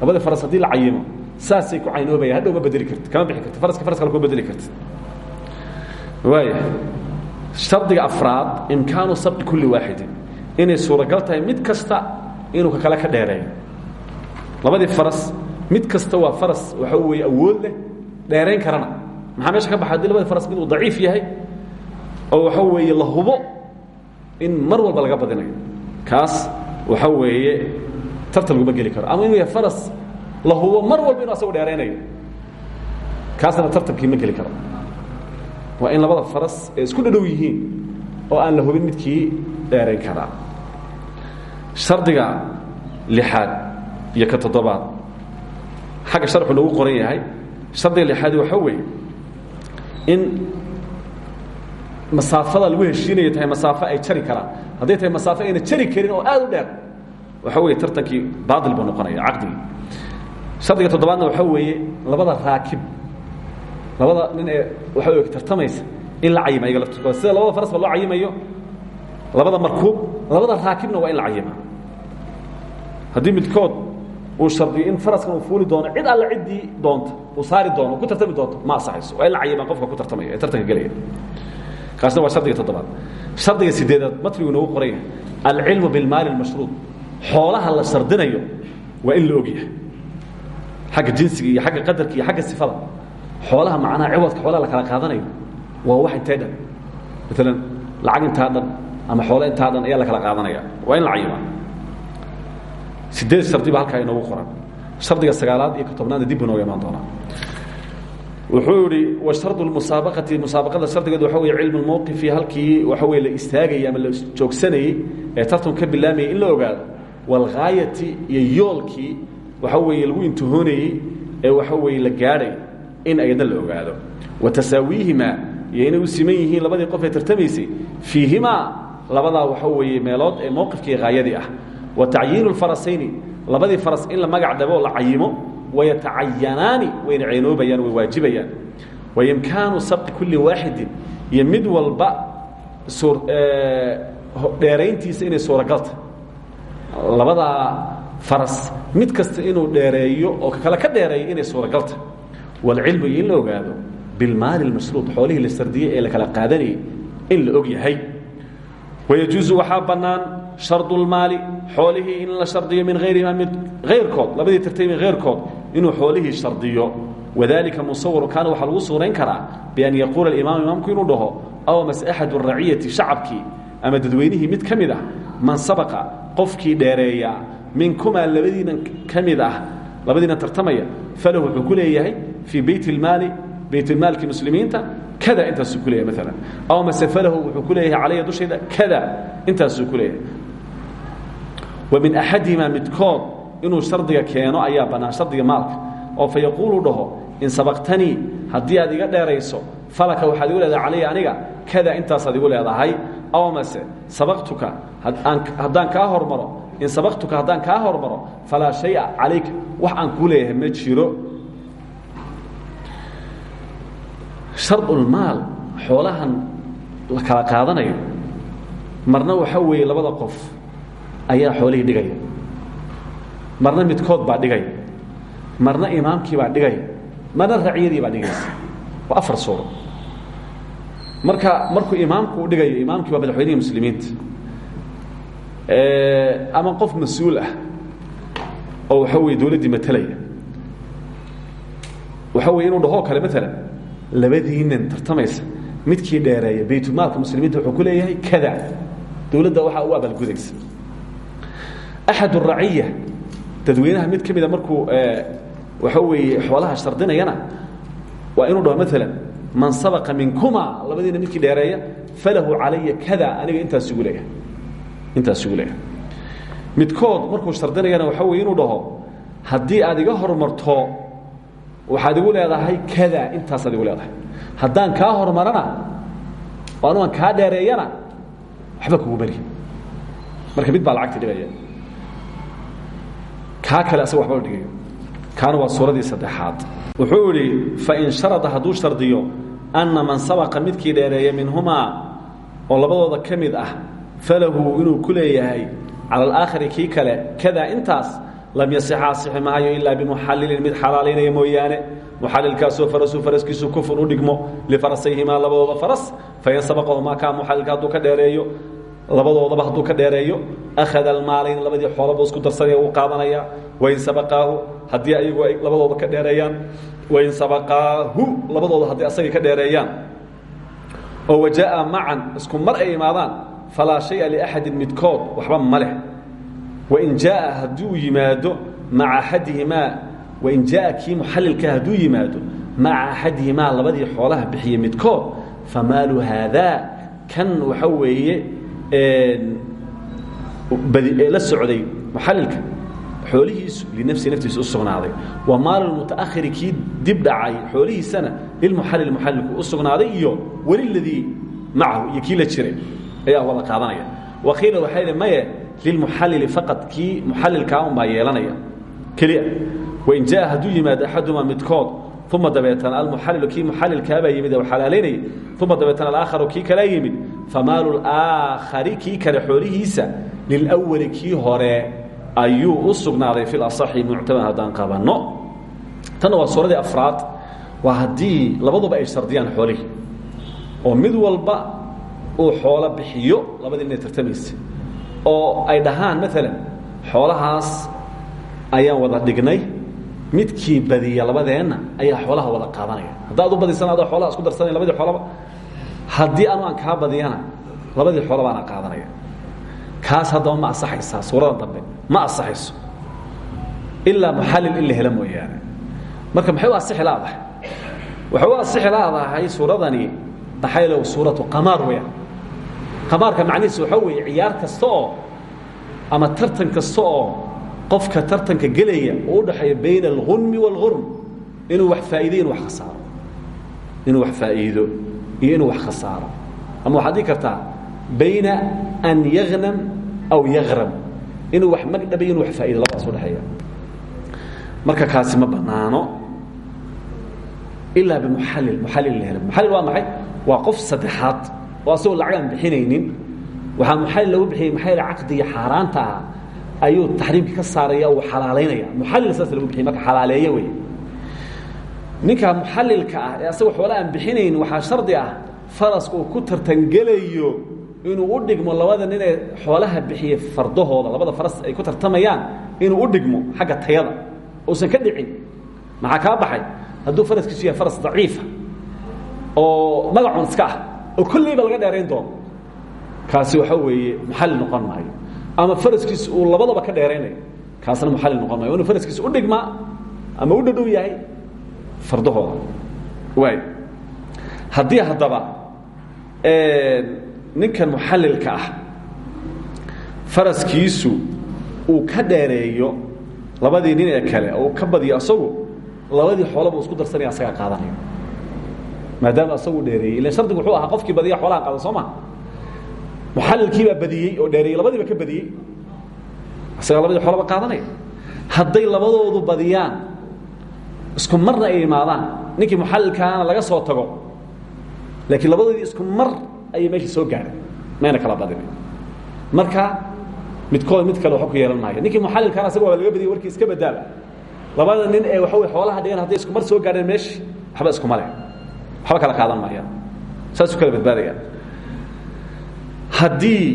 Labada faras haddii la cayimo saasay ku caynoobaya. Hadhow ma bedeli karti kama bixi karti faraska faras kale kuma bedeli karti waaya shardiga afraad imkaanu sabqi kulli waaxidin inay suuragal tahay mid kasta inuu ka kale ka dheereeyo. Labadii faras mid kasta waa faras waxa weeye awood leh dheerayn karana. Maxaa meesha ka baxa haddii labadii faras mid uu daciif yahay oo waxa weeye la hubo in mar walba laga badinayo. Kaas waxa weeye tartan laguma geli karo. Ama inuu yahay faras la hubo mar walba inu asagu dheeraynayo. Kaasna tartankii ma geli karo. Waa in labada faras ee isku dhadhow yihiin oo aan la hubin midkii dheerayn karaa. Shardiga lixaad iyo ka toddobaad xagga sharxu noogu qoran yahay shardiga lixaadi waxaa weeye in masaafada lagu heshiinayo tahay masaafo ay jari karaan. Hadday tahay masaafo ayna jari karin oo aad u dheer waxa weeye tartankii baatil buu noqonaya caqdigii shardiga toddobaadna waxaa weeye labada raakib labada nin ee waxa wey tartamaysa in la cayima iyaga laftirkooda. Sida labada faras ba loo cayimayo labada markuub labada raakibna waa in la cayima haddii midkood uu shardiyo in faraskan uu fuuli doono cid alle ciddii doonta uu saari doono ku tartami doonto ma asaxayso waa in la cayimaa qofka ku tartamaya ee tartanka gelaya kaasna waa shardiga toddobaad. Shardiga sideedaad matnigu inoogu qoran yahay alcilmu bilmaali اlmashruud xoolaha la shardinayo waa in la ogyahay xagga jinsiga iyo agga qadarka iyo agga sifada. Xoolaha macnaha ciwadka xoolaha la kala qaadanayo waa wax intee dhan. Maalan lacag intaa dhan ama xoolo intaa dhan ayaa la kala qaadanaya. Waa in la cayimaa sideed shardi ba halkaa inoogu qoran. Shardiga sagaalaad iyo ka tobnaadna dib buu nooga imaan doonaa. Wuxuu yihi washardu musaabaqati. Musaabaqada shardigeedu waxa weye cilmu lmowqifi halkii waxa weye la istaagayay ama la joogsanayey ee tartanku ka bilaamayay in la ogaado walghaayati iyo yoolkii waxa weeye lagu intihoonayey ee waxa weeye la gaadhay in ayadna la ogaado. Wa tasaawiihima iyo u siman yihiin labadii qof ee tartamaysay fiihimaa labadaa waxa weeye meelood ee mowqifkii haayadii ah wa tacyiinu lfarasayni labadii faras in la magac dabo la cayimo wayatacayanaani wayna ceynoobayaan way waajibayaan. Waimkaanu sabqi kulli waaxidin iyo mid walba dheerayntiisa inay suuragalta. Labadaa faras mid kasta inuu dheereeyo oo kale ka dheereeyo inay suuragalta. Walcilmu iyo in la ogaado bilmaali lmashruud xoolihii la sardiyey ee la kala qaadanayay in la og yahay. Wayajuusu waxaa bannaan shardu lmaali xoolihii in la shardiyo min hayrihimaa mid hayrkood labadii tartaymi hayrkood inuu xoolihii shardiyo. Wadalika musawaru kaana waxaa lagu suurayn karaa bian yaquula imaam imaamku inuu dhaho aw mase axadu raciyati shacabkii ama dadweynihii mid ka mid ah man sabaqa qofkii dheereeya minkumaa labadiinan ka mid ah labadiinan tartamaya falahu wuxuu ku leeyahay fii bayt اlmaali baytulmaalki muslimiinta kada intaasuu ku leeyahay maalan aw mase falahu wuxuu ku leeyahay calaya dushayda kada intaasuu ku leeyahay wa min axadihimaa midkood inuu shardiga keeno ayaa bannaan shardiga maalka. Oo fa yaquulu dhaho in sabaqtanii haddii aad iga dheerayso falaka waxaad igu leedahay calaya aniga kada intaasaad igu leedahay. Aw mase sabaqtuka haddaan kaa hormaro in sabaqtuka haddaan kaa hormaro falaa shaya calayka wax aan kuu leeyahay ma jiro. Shardulmaal xoolahan la kala qaadanayo. Marna waxaa weeye labada qof ayaa xoolihii dhigaya marna midkood baa dhigaya marna imaamkii baa dhigaya marna raciyadii baa dhigaysa waa afar suuro. Marka markuu imaamku u dhigayo imaamkii waa madaxweynihii muslimiinta ama qof mas'uul ah oo waxa weye dowladdii matalaya. Waxa weye inuu dhahoo kale maalan labadiinan tartamaysa midkii dheereeya baytulmaalka muslimiinta wuxuu ku leeyahay kada. Dowladda waxaa u abaalgudaysa axad raciya dadweynaha mid ka mida markuu waxa weeye xoolaha shardinayana waa inuu dhaho maalan man sabaqa minkuma labadiina midkii dheereeya falahu calaya kada aniga intaas igu leeyahay intaas igu leeyahay midkood markuu shardinayana waxa weye inuu dhaho haddii aad iga hormarto waxaad igu leedahay kada intaasaad igu leedahay haddaan kaa hormarana oo anugan kaa dheereeyana waxba kugu beri marka mid baa lacagta dhigaya kaa kale asaga waxba dhigayo. Kaana waa suuradii saddexaad. Wuxuu idhi fain sharada hadduu shardiyo anna man sabaqa midkii dheereeya minhumaa oo labadooda ka ah falahu inuu ku leeyahay cala alaakhari kale kada intaas lam yasixa asixi maayo ilaa bimuxallilin mid xalaalaynaya mooyaane. Muxallilkaasoo farasuu faraskiisu kufun u dhigmo lifarasayhimaa labadooda faras fain sabaqahumaa kaa muxallilka hadduu ka dheereeyo labadoodaba hadduu ka dheereeyo akhada almaalayn labadii xoolaba isku darsanaya uu qaadanaya. Wain sabaqaahu haddii ayagu ay labadooda ka dheereeyaan wain sabaqaahu labadooda haddii asagay ka dheereeyaan. Oo wajaa macan isku mar ay imaadaan falaa shaya liaxadin midkood waxba ma leh. Wain jaaa hadduu yimaado maca axadihimaa wain jaaa kii muxallilka hadduu yimaado maca axadihimaa labadii xoolaha bixiye midkood famaalu haadaa kan waxa weeye la socday muxallilka xoolihiisu linafsi naftiisa u sugnaaday. Wa maalu mutaahiri kii dib dhacay xoolihiisana lilmuxallil muxallilku u sugnaaday iyo weliladii macahu iyo kii la jiray. Ayaa wada qaadanaya. Wakiila waxaa yidhi maye lilmuxallili faqad kii muxallilkaa un baa yeelanaya. Keliya. Wain jaa hadduu yimaado axadumaa midkood uma dabeetana almuxallilu kii muxallilkaabaa yimid ee xalaalaynaya uma dabeetana alaakharu kii kalaa yimid famaalu laakhari kii kale xoolihiisa lilwali kii hore ayuu u sugnaaday fi lasaxi muctamad haddaan qabanno tanna waa suuradii afraad waa haddii labaduba ay shardiyaan xoolihii oo mid walba uu xoolo bixiyo labadii inay tartamaysa oo ay dhahaan maalan xoolahaas ayaan wada dhignay midkii badiya labadeenna ayaa xoolaha wada qaadanaya. Haddaad u badisana adoo xoolaha isku darsanay labadii xoolaba haddii anu aan kaa badiyana labadii xoola baana qaadanaya. Kaas haddaba ma asaxaysaa suurada dambe ma asaxayso ilaa muxallil in la helo mooyaane. Marka maxay u asixi laadahay waxay u asixi laadahay suuradani maxaylow suuratu qamaar weya qamaarka macnihiisu waxaa weeye ciyaar kasta oo ama tartan kasta oo qofka tartanka gelaya uu udhaxeeyo bayna algunmi wاlgurm inuu wax faa'iido inuu wax khasaaro inuu wax faa'iido iyo inuu wax khasaaro ama waxaad dhihi kartaa bayna an yagnam aw yagram inuu wax magdhabayo inu wax faa'ido labadaas udhexeeya marka kaasi ma banaano ilaa bimuxallil muxallil la helo muxallil waa maxay? Waa qof saddexaad oo asagoo lacag aan bixinaynin. Waxaa muxallil lagu bixiyey maxaa yaele caqdiga xaaraanta ah ayuu taxriimkii ka saaraya uu xalaalaynaya muxallil saas lagu bixiyey marka xalaaleeye wey ninka muxallilka ah ee asagoo xoola aan bixinayn waxaa shardi ah faraska uu ku tartangelayo inuu u dhigmo labada nin ee xoolaha bixiye fardahooda labada faras ay ku tartamayaan inuu u dhigmo xagga tayada. Uusan ka dhicin. Maxaa kaa baxay? Hadduu faraskiisu yahay faras daciifa oo magacun iska ah oo kolleyba laga dheerayn doono. Kaasi waxa weeye muxallil noqon maayo ama faraskiisu uu labadaba ka dheeraynayo kaasna muxallil noqon maayo inuu faraskiisu u dhigmaa ama u dhadhow yahay fardahooda. Waay haddii haddaba ninkan muxallilka ah faraskiisu uu ka dheereeyo labadii nin ee kale oo ka badiyo asagu labadii xoolaba isku darsanaya asagaa qaadanayo. Maadaama asagu dheereeyey. Ila shardigu wuxuu ahaa qofkii badiya xoolaha qaada soo muxallilkiibaa badiyey oo dheereeyey labadiiba ka badiyey. Asagaa labadii xoolaba qaadanaya hadday labadoodu badiyaan isku marna ay imaadaan. Ninkii muxallilkaana laga soo tago laakiin labadoodii isku mar ayay meesha soo gaadhay. Mayna kala badin marka midkood mid kale waxba ku yeelan maayo ninkii muxallilkaana asaga waa laga badiyey warkii iska badaala labada nin ee waxa wey xoolaha dhigan hadday isku mar soo gaadheen meeshi waxba iskuma leh. Waxba kala qaadan maayaan. Saasuu kala badbaadayaan haddii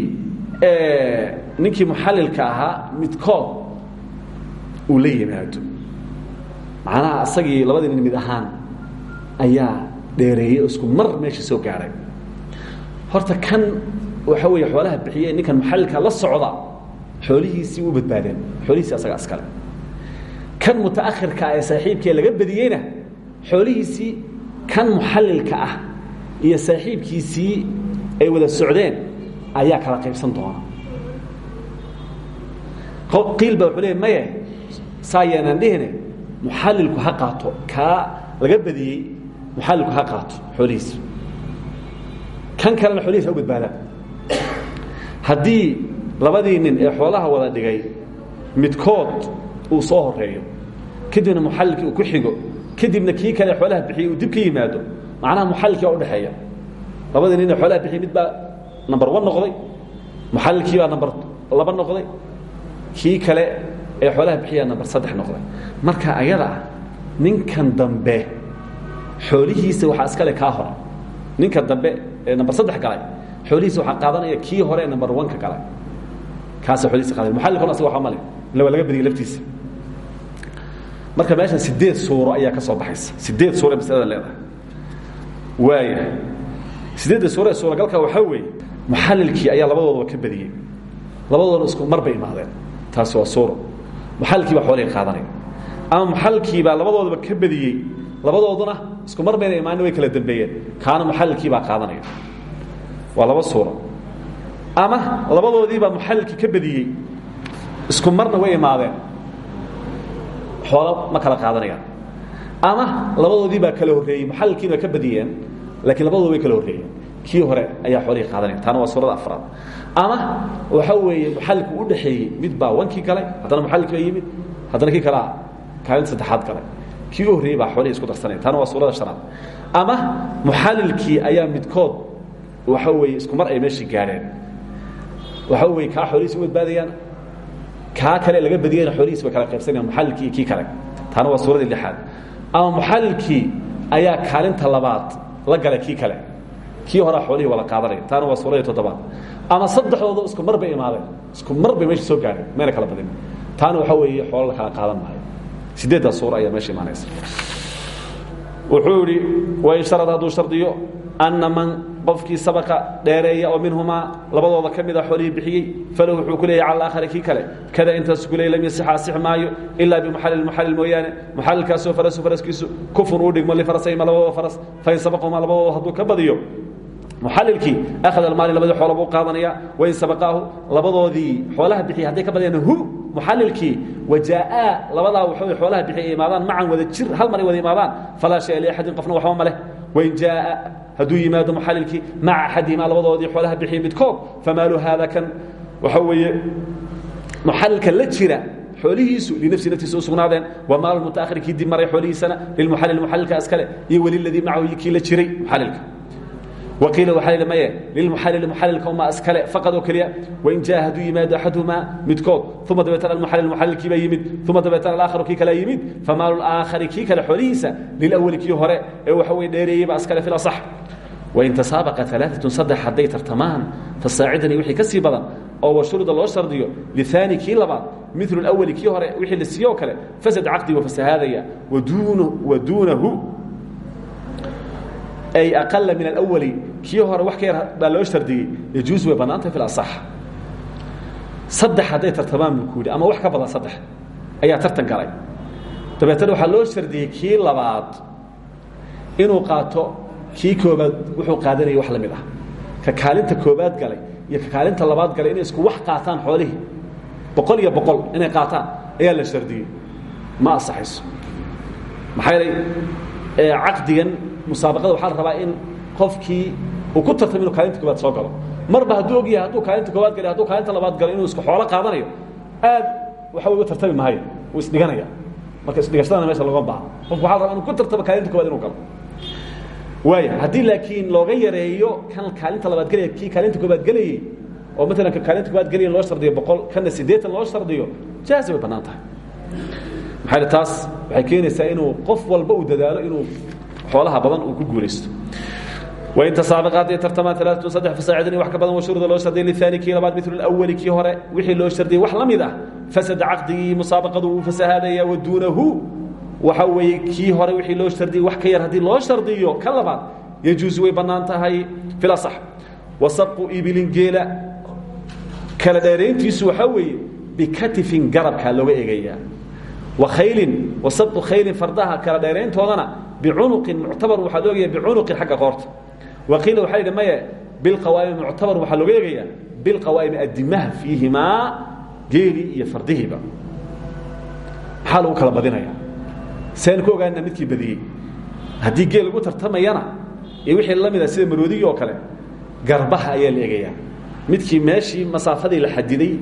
ninkii muxallilka ahaa midkood uu la yimaado. Macnaha asagii labadii nin mid ahaan ayaa dheereeyey isku mar meesha soo gaadhay horta kan waxa weeye xoolaha bixiyey ninkan muxallilka la socda xoolihiisii u badbaadeen. Xoolihiisii asaga askale. Kan mutaakhirka ee saaxiibkee laga badiyeyna xoolihiisii kan muxallilka ah iyo saaxiibkiisii ay wada socdeen ayaa kala qaybsan doona. Qiil ba wuxuu leey maye saa yaanaan dhihine muxallilku ha qaato. Laga badiyey muxallilku ha qaato xoolihiisa kan kalena xoolihiisa ha u badbaadaan haddii labadii nin ee xoolaha wada dhigay midkood uu soo horeeyo kadibna muxallilkii ku xigo kadibna kii kale xoolaha bixiyey uu dib ka yimaado macnaha muxallilkii baa udhexeeya labadii xoolaha bixiyey mid number one noqday. Muxallilkii baa number laba noqday. Kii kale ee xoolaha bixiyaa number saddex noqday. Marka ayada ah ninkan dambe xoolihiisa waxaa iskale kaa hore. Ninka dambe ee number saddex galay xoolihiisa waxaa qaadanaya kii hore ee number one ka galay. Kaasa xoolihiisa qaadanaya. Muxallilkuna asaga waxba male ila waa laga badiyey laftiisa. Marka meeshan sideed suuro ayaa ka soo baxaysa. Sideed suuro masalada leedahay. Waaya sideedda suuro ee suuragalka waxaa weeye muxallilkii ayaa labadoodaba ka badiyey. Labadoodana isku mar bay imaadeen. Taasi waa suuro. Muxallilkii baa xoolihii qaadanaya. Ama muxallilkii baa labadoodaba ka badiyey. Labadooduna isku mar bayna way kala dambeeyeen. Kaana muxallilkii baa qaadanaya. Waa laba suuro. Ama labadoodiibaa muxallilkii ka badiyey. Isku marna way imaadeen. Xoolo ma kala qaadanayaan ama labadoodii baa kala horreeyey. Muxallilkiina ka badiyeen. Laakiin labadooda way kala horreeyeen kii hore ayaa xoolihii qaadanaya taana waa suurada afraad. Ama waxa weeye muxallilku u dhexeeyey mid baa wankii galay haddana muxallilkii baa yimid haddana kii kalea kaalinta saddexaad galay. Kii u baa xoolihii isku darsanaya taana waa suurada shanaad ama muxallilkii ayaa midkood waxa weeye isku mar ay meeshii gaadheen. Waxa weeye kaa xoolihiisi u badbaadayaan kaa kale laga badiyeyna xoolihiisi way kala qaybsanayaan muxallilkii iyo kii kale. Taana waa suuradii lixaad. Ama muxallilkii ayaa kaalinta labaad la galay kii kale kii horaa xoolihii wala qaadanaya taana waa suuradii toddobaad. Ama saddexdooda isku mar bay imaadeen. Isku mar bay meesha soo gaadheen. Mayna kala badin. Taana waxaa weeye xoolo la kala qaadan maayo. Sideeddaa suuro ayaa meesha imaanaysa. Wuxuu idhi wain sharad hadduu shardiyo anna man qofkii sabaqa dheereeya oo minhumaa labadooda ka mida xoolihii bixiyey falahu wuxuu ku leeyahy cala aakhari kii kale. Kada intaas ku leey lam yasixa asix maayo ilaa bimuxallil muxallil mooyaane. Muxallilkaasoo farasu faraskiisu kufun uu dhigmo lifarasayma labadooda faras. Fain sabaqahuma labadooda hadduu ka badiyo muxallilkii akhad almaali labadii xoola buu qaadanaya wain sabaqaahu labadoodii xoolaha bixiyey hadday ka badiyaan hu muxallilkii wajaa'aa labadaa waxa wey xoolaha bixiyay ay imaadaan macan wada jir hal mar ay wada imaadaan falaa shaya liaxadin qofna waxba ma leh. Wain jaaa hadduu yimaado muxallilkii maca axadihimaa labadoodii xoolaha bixiyey midkood famaalu haada kan waxa weeye muxallilka la jira xoolihiisu linafsi naftiisa u sugnaadeen wa maalu mutaakhir kii dib maray xoolihiisana lilmuxallil muxallilka iskale iyo weliladii macahu kii la jiray muxallilka waqiila waxaa la maye lilmuxallili muxallilka uma iskale faqad oo keliya wain jaa hadduu yimaado axaduhumaa midkood uma dabeetana almuxallil muxallilkii baa yimid uma dabeetana alaakharu kii kalea yimid famaalu laakhari kii kale xoolihiisa lilawali kii hore ee waxa weye dheereeyey baa iskale fil asax wain tasaabaqa alaaatun saddex hadday tartamaan fasaacidani wixii ka sii badan oo washuruda loo shardiyo liaani kii labaad milu awali kii hore wixii la siiyo o kale fasad caqdi wa fasahaadaya wa duunahu ay aqala min alawali kii hore wax ka yar baa loo shardiyey yajuusu way bannaantay fi asax saddex hadday tartamaan buu ku yidhi ama wax ka badan saddex ayaa tartan galay dabeetana waxaa loo shardiyey kii labaad inuu qaato kii koobaad wuxuu qaadanayay wax la mid ah ka kaalinta koobaad galay iyo ka kaalinta labaad galay inay isku wax qaataan xoolihii boqol iyo boqol inay qaataan ayaa la shardiyey ma asaxayso maxaa yeelay caqdigan musaabaqada waxaa la rabaa in qofkii uu ku tartamo inuu kaalinta koobaad soo galo. Marba hadduu og yahay hadduu kaalinta koobaad galay hadduu kaalinta labaad galo inuu isku xoolo qaadanayo aad waxa uga tartami maayo wuu isdhiganaya. Marka isdhigashadana meesha loga baaha qofku waxa la rabaa inuu ku tartamo kaalinta koobaad inuu galo. Waaya haddii laakiin looga yareeyo kan kaalinta labaad gelaya kii kaalinta koobaad gelayey oo maalan ka kaalinta koobaad gelaya loo shardiyo boqol kana siddeetan loo shardiyo jaazi way bannaan tahay. Maxaa taas waxay keenaysaa inuu qof walba uu dadaalo inuu xoolaha badan uu ku guulaysto. Wain tasaabiqaad ay tartamaan alaaatun saddex fasaacidin wax ka badan washuruuda loo shardiyay liaani kii labaad milu lawali kii hore wixii loo shardiyey wax la mid ah. Fasada caqdigii musaabaqadu wuu fasahaadaya wa duunahu waxa weeye kii hore wixii loo shardiyey wax ka yar haddii loo shardiyo ka labaad yajuusu way bannaan tahay filasax wasabqu ibilin geela kala dheerayntiisu waxaa weeye bikatifin garabkaa looga eegayaa. Wa khaylin wasabqu khaylin fardaha kala dheerayntoodana bicunuqin muctabar waxaa loo eegaya bicunuqin xagga qoorta. wa qiila waxaa yidhi maye bilqawaa'imi muctabar waxaa looga eegayaa bilqawaa'imi addimaha fiihimaa geeli iyo fardihiiba maxaa lagu kala badinaya saan ku ogaana midkii badiyey. Haddii geel lagu tartamayana iyo wixii la mida sida maroodigii oo kale garbaha ayaa la eegayaa. Midkii meeshii masaafadii la xadiday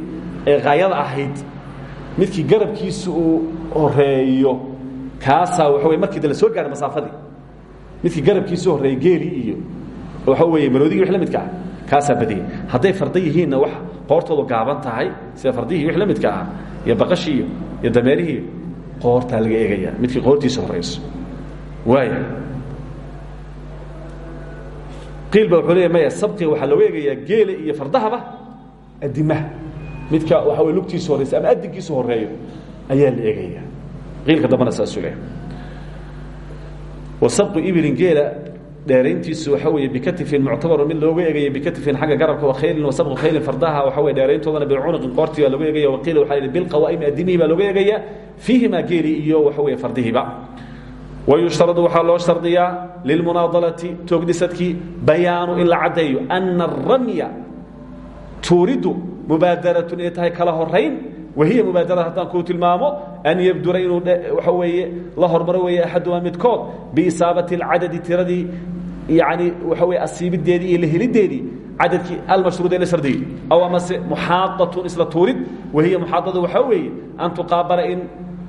ee haayada ahayd midkii garabkiisa uu horeeyo kaasaa waxa wey markii da la soo gaadha masaafadii midkii garabkiisu horreeyey geelii iyo waxa weeye maroodigii wix la midka ah kaasaa badiyey hadday farda yihiinna wax qoortoodu gaaban tahay sida fardihii wix la midka ah iyo baqashii iyo iyo dameerihii qoortaa laga eegaya midkii qoortiisa horayso waaya qiil ba wuxuu leeya maya sabqiga waxaa looga eegayaa geela iyo fardahaba adimaha midka waxa wey lugtiisa horaysa ama adinkiisa horeeyo ayaa la eegaya qiilka dambana saasuu leeyahay wasabqu ibilin geela dheerayntiisu waxa weeye bikatifin muctabaru mid looga eegaya bikatifin xagga garabka wa khaylin wa sabqu khaylin fardaha waxa weye dheerayntoodana bicunuqin qoortii baa looga eegaya waqiila waxaa yidhi bilqawaa'imi addimihii baa looga eegaya fiihimaa geeli iyo waxa weeye fardihiiba. Wayushtaradu waxaa loo shardiyaa lilmunaadalati toogdhisadkii bayaanu in la caddeeyo ana aramya tuuridu mubaadaratun inay tahay kala horayn wahiya an yabdura inuu waxa weeye la hormaro weeye axadumaa midkood biisaabati اlcadadi tiradii yani waxa weye asiibideedii iyo lahelideedii cadadkii almashruud ee la shardiyey aw amase muxaadatun isla tuurid wahiya muxaadada waxaa weeye an tuqaabala in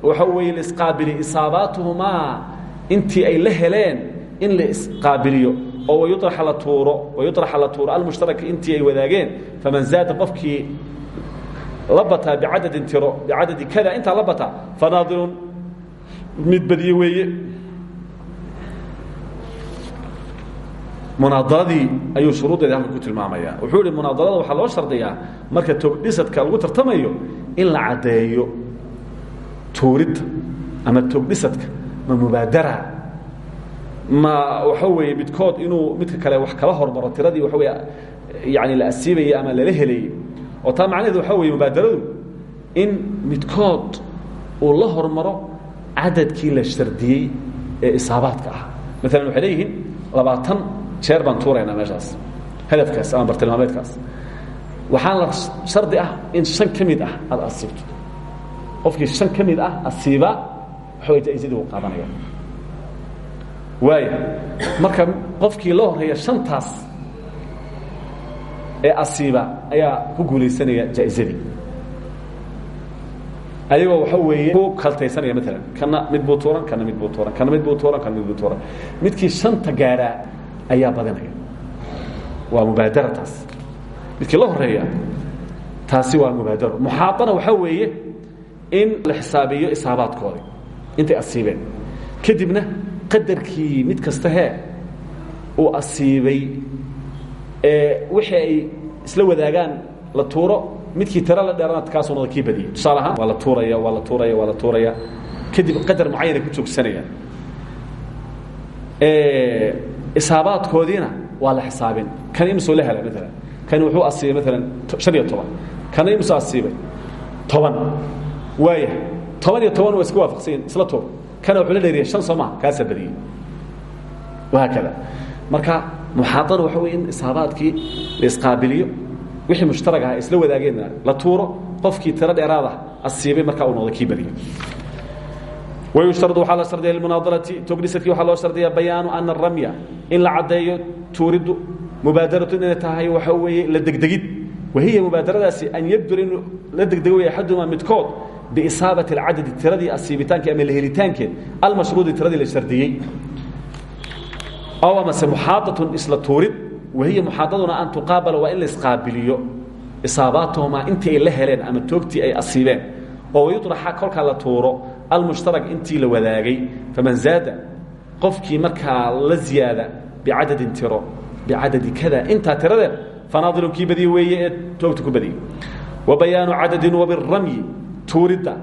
waxa weeye laisqaabiliyo isaabaatuhumaa intii ay la heleen in la isqaabiliyo oo wayuraxa la tuuro almushtaraka intii ay wadaageen faman zaada qofkii la bataa bicadadin tiro bicadadi kada intaa la bataa fanaadirun mid badiye weeye. Munaadaradii ayuu shuruuddeeda halka ku tilmaamaya. Wuxuu ihi munaadarada waxaa loo shardiyaa marka togdhisadka lagu tartamayo in la caddeeyo tuuridda ama togdhisadka ma mubaadara. Ma waxa weeye midkood inuu midka kale wax kala hormaro tiradii waxa weye yani la asiibayey ama lala helayey oo taa macnaheedu waxaa weeye mubaadaradu in midkood uu la hormaro cadadkii la shardiyey ee isaabaadka ah maalan waxay leeyihiin labaatan jeer baan tuuraynaa meeshaas hadafkaas ama bartilmaameedkaas. Waxaan la shardi ah in shan ka mid ah aada asiibto. Qofkii shan ka mid ah asiiba waxa way jaisadii uu qaadanaya. Waaya marka qofkii loo horreeya shantaas ee asiiba ayaa ku guulaysanaya jaa'isadii ayagoo waxa weeye ku kaltaysanaya maalan kana mid buu tuuran kana mid buu tuuran kana mid buu tuuran kana mid buu tuuran. Midkii shanta gaadhaa ayaa badinaya waa mubaadara taas. Midkii la horreeya taasi waa mubaadaro. Muxaadana waxaa weeye in la xisaabiyo isaabaadkoodii intay asiibeen. Kadibna qadarkii mid kasta hee uu asiibay wixii ay isla wadaagaan la tuuro. Midkii tiro la dheerana kaasuu noqda kii badiyey tusaale ahaan waa la tuuraya waa la tuuraya waa la tuuraya. Kadib qadar mucayanay ku joogsanayaan isaabaadkoodiina waa la xisaabin. Kan imisoo la hela maalan kan wuxuu asiibay maalan shan iyo toban. Kana imusa asiibay toban. Waaya toban iyo toban waa iska waafaqsanyin isla tuur. Kana wuxuu la dheeriya shan soo maha kaasaa badiyey wahaakada. Marka muxaadana waxa wey in isaabaadkii la isqaabiliyo wixii mushtarag aha isla wadaageenna la tuuro qofkii tiro dheeraada asiibay markaa uu noqday kii badiyey wayushtarad waxaa la shardiya limunaadalati tognisadkii waxaa loo shardiyaa bayaanu ana aramya in la caddeeyo tuuriddu mubaadaratu inay tahay waxa weeye la degdegid. Wahiya mubaadaradaasi an yabdura inuu la degdego way axaduhumaa midkood biisaabati alcadadi tiradii asiibitaankii ama lahelitaankeed almashruudi tiradii la shardiyey aw amase muxaadatun isla tuurid wahiya muxaadaduna an tuqaabala waa in la isqaabiliyo isaabaatuhumaa intii la heleen ama toogtii ay asiibeen oo wayuطraxa kolkaa la tuuro almushtarag intii la wadaagay faman zaada qofkii markaa la ziyaada bicadadin tiro bicadadi kada intaa tiradeed fanaadilun kii badiye weeye ee ku badiyey wa bayaanu cadadin wabiramyi tuuridda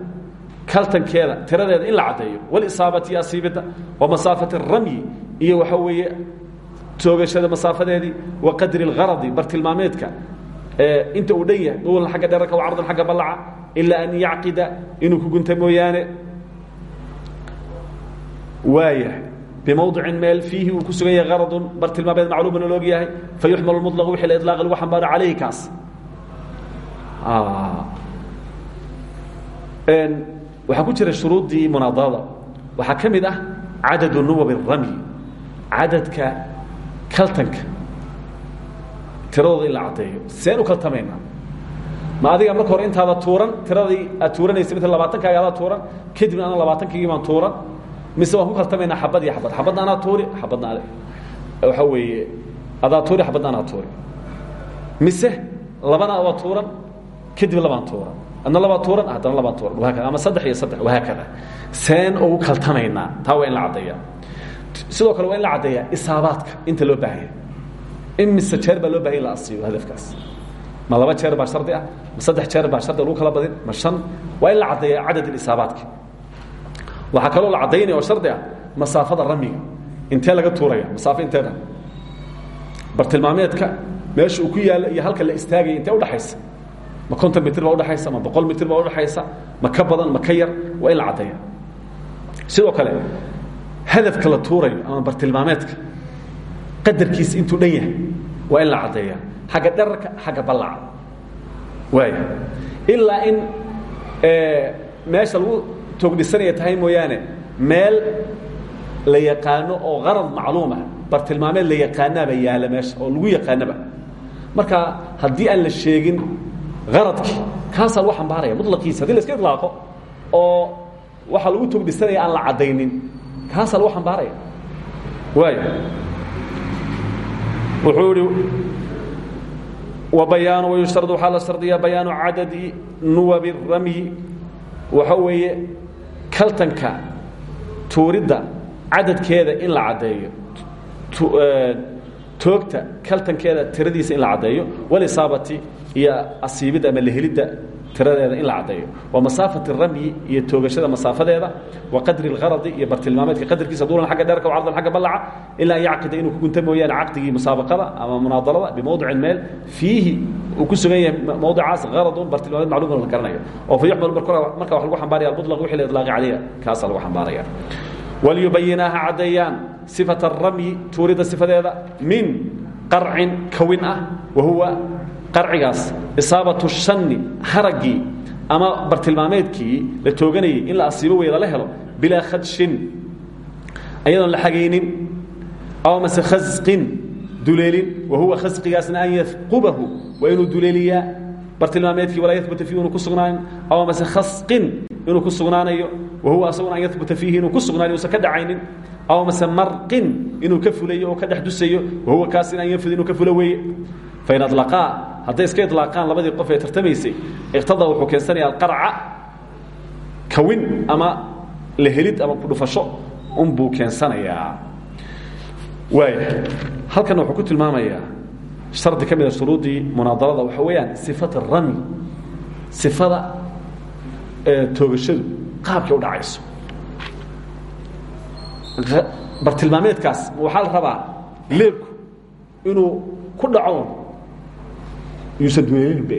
kaltankeeda tiradeeda in la caddeeyo. Walisaabati asiibidda wa masaafati ramyi iyo waxa weeye toogashada masaafadeedii wa qadri اlgaradi bartilmaameedka inta uu dhan yahay duulan agga dherarka cardan agga ballaca ilaa an yacqida inuu ku gunta mooyaane. Waaya bimawdicin meel fiihi uu ku sugan yahay garadun bartilmaameed macluuman loog yahay fayuxmal mulaq wixii la ilaaq lagu xambaaro calayhi kaas waxaa ku jira shuruuddii munaadalada waxaa ka mid ah cadadu nuwab الramyi cadadka kaltanka. Tiradooda la caddeeyo. Seen u ma adiga marka hore intaada tuuran tiradii aad tuuranaysa mid labaatankaaga adaa tuuran kadibna ana labaatankaygii baan tuuran. Mise waan ku kaltamaynaa iyo xabad. Xabadna anaa tuuri xabadna waxa weeye adaa tuuri xabadna anaa tuuri. Mise labana waa tuuran kadib labaan tuuran adna labaa tuuran haddana labaan tuuran ama saddex iyo saddex wahaakada seen ugu kaltamaynaa taa waa in la caddeeyaa sidoo kale waa in la caddeeyaa isaabaadka inta loo baahanya imise jeer baa loo bahanya in la asiibo hadafkaas ma laba jeer baa shardi ah ma saddex jeer baa shardi lagu kala badin ma shan waa in la caddeeyaa cadad isaabaadka waxaa kaloo la caddaynaya oo shardi ah masaafada ramiga intee laga tuuraya masaafo inteeda bartilmaameedka meesha uu ku yaallo iyo halka la istaagaya intee udhaxaysa ma konton mitr baa udhaxaysa ma boqol mitr baa udhaxaysa ma ka badan ma ka yar waa in la caddeeya sidoo kale hadafka la tuurayo ama bartilmaameedka qadarkiisa intuu dhan yahay waa in la caddeeya xagga dherarka xagga ballaca waaya ilaa in meesha lagu toogdhisanaya tahay mooyaane meel la yaqaano oo qarad macluumah bartilmaameed la yaqaanaaba yaalla meesha oo lagu yaqaanaba. Marka haddii aan la sheegin aradkii kaasaa lagu ambaaraya mulaqiisa haddii la iska ilaaqo oo waxaa lagu togdhisanaya aan la caddaynin. Kaasaa lagu ambaaraya waay. Wuxuu ihi wabayaanu wayushtarad waxaa la shardiyaa bayaanu cadadi nuwabi ramyi waxa weeye kaltanka tuuridda cadadkeeda in la caddeeyo. Toogta kaltankeeda tiradiisa in la caddeeyo. Walisaabati iyo asiibidda ama lahelidda tiradeeda in la caddeeyo. Wa masaafati ramyi iyo toogashada masaafadeeda wa qadri اlgaradi iyo bartilmaameedka qadarkiisa duulan agga dheerka cardan agga ballaca ilaa an yacqida inuu ku gunta mooyaane caqdigii musaabaqada ama munaadalada bimawdicin meel fiihi uu ku sugan yahay mawdicaas garadun bartilmaameed macluuman la garanayo. Oo fa yuxmal marka wax lagu xambaaraya almuطlaq wixii la idlaaqi calayha kaasaa lagu xambaaraya. Walyubayinaaha caddeeyaan sifata aramyi tuuridda sifadeeda min qarcin kawin ah wa huwa qarcigaas isaabatu shanni haraggii ama bartilmaameedkii la tooganayay in la asiibo wey lala helo bilaa khadshin. Ayadoon la xagaynin aw mase khasqin duleelin wa huwa khasqigaasna an yafqubahu waa inuu duleeliyaa bartilmaameedkii walaa yabata fiihi inuu ku sugnaanin aw mase khasqin inuu ku sugnaanayo wa huwa asaguna an yabata fiihi inuu ku sugnaanayo usan ka dhacaynin aw mase marqin inuu ka fulayo oo ka dhex dusayo wa huwa kaasina an yanfud inuu ka fulo weeye. Fain adlaqaa hadday iska idlaaqaan labadii qof ee tartamaysay iqtada wuxuu keensanaya alqarca kawin ama la helid ama kudhufasho unbuu keensanayaa. Waaya halkan wuxuu ku tilmaamayaa shardi ka mida shuruuddii munaadalada waxa weeyaan sifata rami sifada toogashadu qaabkay u dhacayso. Bartilmaameedkaas waxaa la rabaa leebku inuu ku dhaco yuusan duleelinbe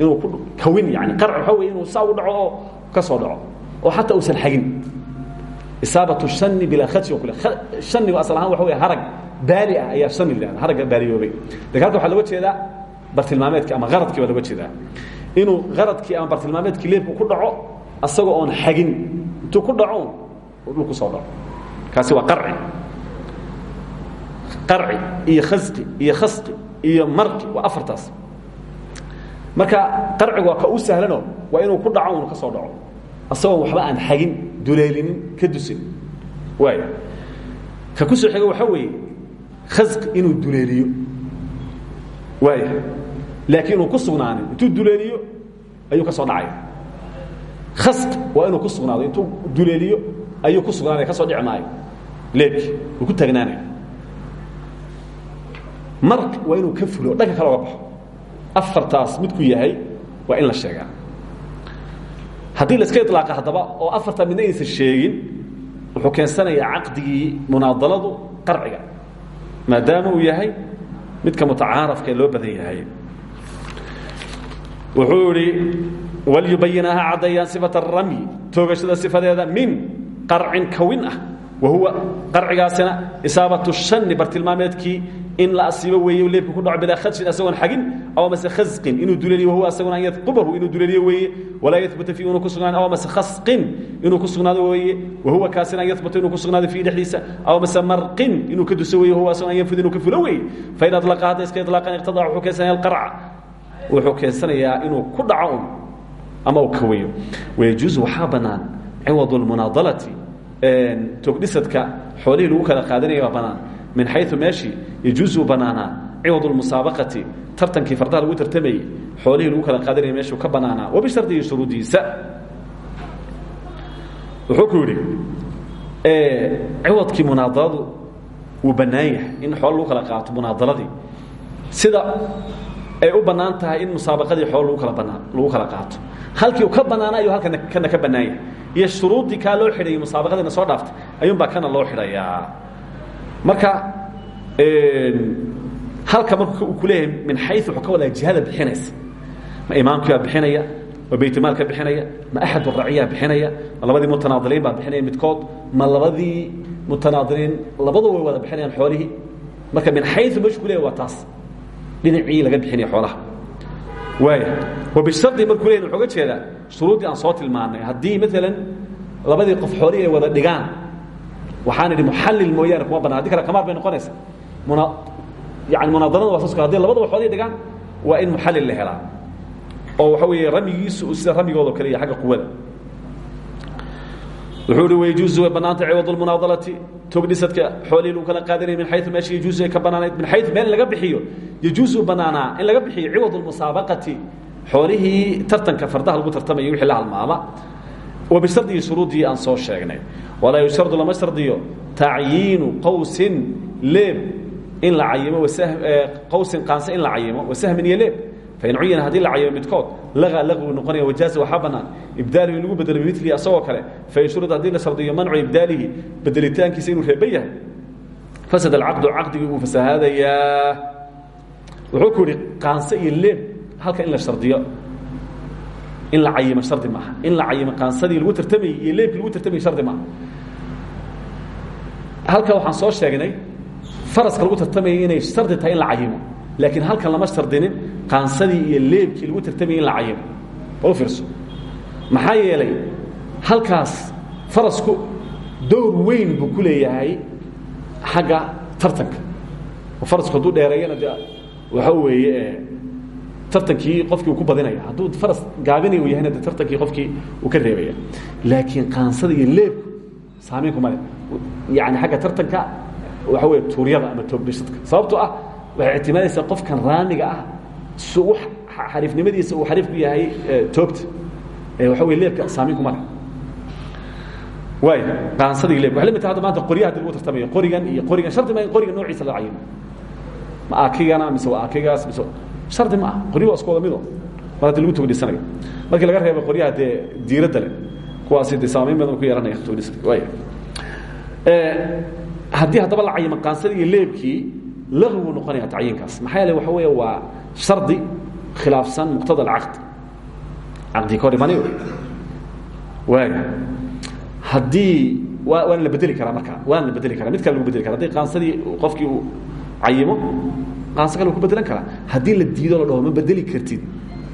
inuu ku kawin yani qarc waxa wey inuu saa u dhaco oo ka soo dhaco oo xataa uusan xagin. Isaabat shani bilaa khadshi o kale shanigu asal ahaan waxa wey harag baali ah ayaa shani la yihahda haragga baaliyoobay. Lakin halka waxaa loga jeedaa bartilmaameedki ama qaradkii baa loga jeedaa. Inuu qaradkii ama bartilmaameedkii leebku ku dhaco asagoo oon xagin intuu ku dhaco dhulku soo dhaco. Kaasi waa qarci. Qarci iyo khasqi iyo khasqi iyo marqi waa afartaas marka qarcigu waa ka u sahlano waa inuu ku dhaco unu ka soo dhaco. Asagoo waxba aan xagin duleelinin ka dusin. Waay ka ku soo xiga waxaa weeye khasqi inuu duleeliyo. Waaya laakiin inuu ku sugnaanin intuu duleeliyo ayuu ka soo dhacaya. Khasqi waa inuu ku sugnaado intuu duleeliyo ayuu ku sugnaanaya ka soo dhici maayo. Leebkii uu ku taagnaanaya marq waa inuu ka fulo dhanka kale oga baxo afartaas midku yahay waa in la sheegaa. Haddii la iska ilaaqa haddaba oo afartaa midna aysan sheegin wuxuu keensanayaa caqdigii munaadaladu qarciga maadaama uu yahay midka mutacaarafka ee loo badan yahay. Wuxuu idhi walyubayinaha caddeeyaan sifata aramyi toogashada sifadeeda min qarcin kawin ah wa qarcigaasina isaabatu shani bartilmaameedkii in la asiibo weeye leebka ku dhaco bilaa khadshin asagoon xagin aw mase khasqin. Inuu duleeliyo wahuwa asaguna an yadqubahu inuu duleeliyo weeye walaa yahbuta fii inuu sugnaan aw mase khasqin inuu ku sugnaado weeye wahuwa kaasina an inuu ku sugnaado fii dhexdiisa aw mase marqin inuu ka duso weeye asaguna an yanfud ka fulo weeye. Fain adlaqa iska idlaaqan iqtadaa wuxuu keensanaya alqarca wuxuu keensanayaa inuu ku dhaco ama uu kaweeyo wayajuusu waxaa bannaan ciwad lmunaadalati toogdhisadka xoolihii lagu kala qaadanaya baa bannaan min xayu meeshii yajuusu bannaanaa ciwad lmusaabaqati tartankii fardaha lagu tartamayey xoolihii lagu kala qaadanaya meeshuu ka bannaanaa wabishardihi shuruudiisa. Wuxuu ku yidhi ciwadkii munaadaladu wuu bannaan yahay in xoolo lagu kala qaato munaadaladii. Sida ay u bannaan tahay in musaabaqadii xoolo lagu kala banaan lagu kala qaato. Halkii uu ka bannaana ayuu halkana kana ka bannaan yahay. Iyo shuruuddii kaa loo xidhayay musaabaqadiina soo dhaaftay ayuunbaa kana loo xidhayaa marka halka marka uu ku leeyahay min xayu wuxuu ka wadaa jihada bixinaysa. Ma imaamkiibaa bixinaya ma baytmaalka bixinaya ma axad raciyaa bixinaya ma labadii mutanaadiliin baa bixinaya midkood ma labadii mutanaadiliin labadu way wada bixinayaan xoolihii. Marka min xayu meeshu ku leeyahy waa taas. Dhinacii laga bixinaya xoolaha. Waaya wabishardi markuu leeyahy wuxuu ga jeedaa shuruuddii aan soo tilmaanay. Haddii maalan labadii qof xoolihii ay wada dhigaan waxaan idhi muxallil mooyaane kuma banaan haddi kale bay noqonaysa muna yani munaadalada waa haddii labadaba xoolihii dhigaan waa in muxallil la helaa. Oo waxa weeye ramyigiisu sida ramyigoodo kale iyo agga quwada. Wuxuu ihi wayajuuzu way bannaanta ciwad lmunaadalati. Togdhisadka xoolihii lagu kala qaadanaya min xayu meesha yajuusu ay ka bannaanayd. Min xayu meel laga bixiyo yajuusu bannaanaa in laga bixiyo ciwad lmusaabaqati. Xoolihii tartanka fardaha lagu tartamaya wixii la halmaama. Wa bishardihi shuruuddii aan soo sheegnay walaa yushardu lama shardiyo. Tacyiinu qawsin leeb in la cayimo qawsin qaanse in la cayimo wasahmin iyo leeb fain cuyina haddii la cayimo midkood lagaa laguu noqonaya wajaaza waxaa bannaan ibdaalihi in lagu bedelo bimilihi asagoo kale fain shurida haddii la shardiyo mancu ibdaalihi bedelitaankiisa inuu reeban yahay. Fasad alcaqdu caqdigii uu fasahaadayaa wuxuu ku yidhi qaanse iyo leeb halka in la shardiyo. In la cayimo shardi maaha. In la cayimo qaansadii lagu tartamayey iyo leebkii lagu tartamayey shardi maaha halka waxaan soo sheegnay faraska lagu tartamayay inay shardi tahay in la cayimo. Laakiin halkan lama shardinin qaansadii iyo leebkii lagu tartamayay in la cayimo. Oo fiirso. Maxaa yeelay halkaas farasku dowr weyn buu ku leeyahay xagga tartanka. Farasku hadduu dheereeyana de waxa weeye tartankii qofkii uu ku badinaya. Hadduu faras gaabinay uu yahayna de tartankii qofkii uu ka reebaya. Laakiin qaansada iyo leebku saamayn kuma le yani xagga tartanka waxa wey tuuryada ama toogdhisadka sababtoo ah waxay ictimaadaysaa qofkan raamiga ah su xariifnimadiisa uu xariif ku yahay toogta waxa wey leebka saamayn kuma le waay qaansadii leebka waxay la mid tahay hadda maanta qoryaha haddii lagu tartamayo qorigan iyo qorigan shardi ma in qoriga noociisa la cayimo ma akigana mise waa akigaas mise hardi ma ah qoryo waa isku wada mido mar haddii lagu togdhisanayo markii laga reebo qoryaha dee diiradda leh kuwaasi de saamayn badan ku yeelanaya togdhisanka waaya haddii haddaba la cayimo qaansadii iyo leebkii laqi buu noqonaya tacyiinkaas. Maxaa yeele waxa weeye waa shardi khilaafsan muqtada alcaqd caqdigii ka hor imanay waaya haddii waa waana la bedeli karaa markaa waana la bedeli karaa. Mid kale lagu bedeli kara haddii qaansadii qofkii uu cayimo qaanso kale ku bedelan karaa. Haddii la diido la dhaho ma bedeli kartid.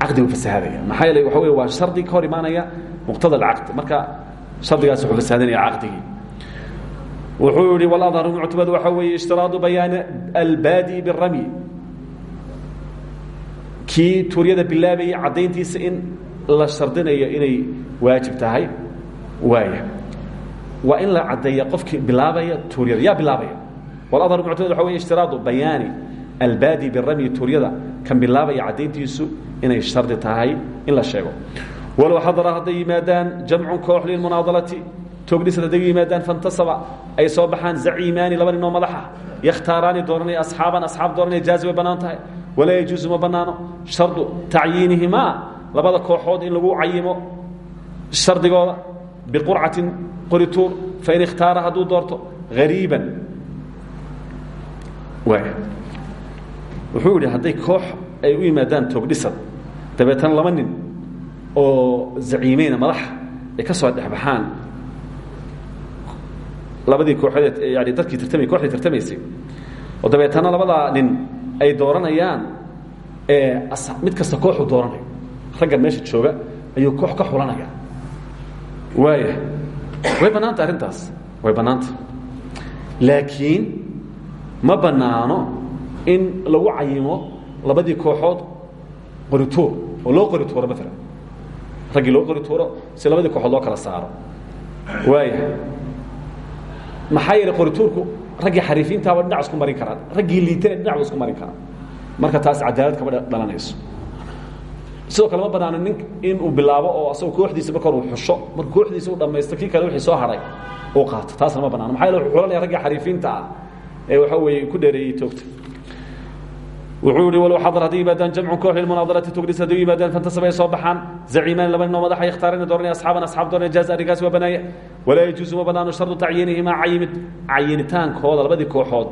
Caqdigu fasahaadaya maxaa yeele waxa wey waa shardi ka hor imaanaya muqtada alcaqd marka shardigaas wuxuu fasahadanaya caqdigii wuxuu yihi waladharu muctamad waxa weeye ishtiraadu bayaani albaadi biramyi kii tuuryada bilaabayay caddayntiisa in la shardinayo inay waajib tahay waaya waa in la caddeeya qofkii bilaabaya tuuryada yaa bilaabaya waladharu muctamad waxa wey ishtiraadu bayaani albaadi biramyi tuuryada kan bilaabaya caddayntiisu inay shardi tahay in la sheego walow xadara hadday yimaadaan jamcun koox lilmunaadalati toogdhisad hadday yimaadaan fantasaba ay soo baxaan zaciimaani laba ninoo madaxa. Yakhtaaraani dooranaya asxaaban asxaab dooranaya jaazi way bannaan tahay. Walaa yajuusu ma bannaano. Shardu tacyiinihimaa labada kooxood in lagu cayimo shardigooda. Biqurcatin qorituur fain ikhtaara hadduu doorto hariiban wuxuu yidhi hadday koox ay u yimaadaan toogdhisad dabeetana laba nin oo zaciimeyna madaxa ay ka soo dhexbaxaan labadii kooxood yani dadkii tartamay kooxdii tartamaysay. Oo dabeetana labadaa nin ay dooranayaan mid kasta kooxuu dooranayo raggan meesha jooga ayuu koox ka xulanaya waaya way bannaanta arrintaas? Way bannaanta. Laakiin ma bannaano in lagu cayimo labadii kooxood qorituur oo loo qori tuuro maalan raggii loo qori si labadii kooxood loo kala saaro. Waaya maxaa yeelay qorituurku raggii xariifiintaaba dhinac isku marin karaan raggii liitana dhinac ba isku marin karaan. Marka taas cadaalad kama dhalanayso. Sidoo kale ma banaano nin in uu bilaabo oo asagoo kooxdiisa marka hor uu xusho marka kooxdiisa u dhamaysto kii kale wixii soo hadhay uu qaato. Taasna ma banaano maxaa yeele wuxuu xulanaya raggii xariifiinta ah. Ee waxa weeye ku dheereeyey toogta wuxuu yihi walow xadar hadday yimaadaan jamcu koox lilmunaadarati tugdis hadday yimaadaan fantasaba ay soo baxaan zaciimaan laba ninoo madaxa yakhtaarana dooranaya asxaaban asxaab dooranaya jaaz arrinkaasi waa banaaya walaa yajuusu ma banaano shardu tacyiinihimaa cayimid cayinitaankooda labadii kooxood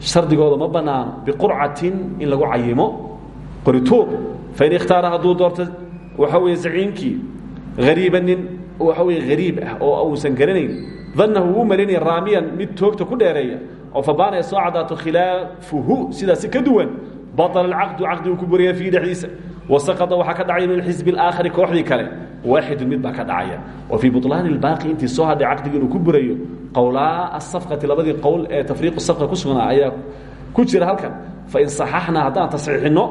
shardigooda ma banaano biqurcatin in lagu cayimo qorituur fain ikhtaara hadduu doorto waxa weeye zaciimkii hariiba waxa weeye hariib ah oo uusan garanayn dannahu wuu malinaya raamiyan mid toogta ku dheereeya oo fabaanaya soo cadaato khilaafuhu sidaasi ka duwan baطل اcaqdu caqdigu ku buraya fiihi dhexdiisa wasaqطa waxaa ka dhacaya min xisbi اaakhari kooxdii kale waaxidu mid baa ka dhacaya wa fii buطlaani اbaaqi intii soo hadhay caqdigi inuu ku burayo qowlaa asafqati labadii qowl ee tafriiqu safqa ku sugnaa ayaa ku jira halkan fain صaxaxnaa haddaan tasxiixino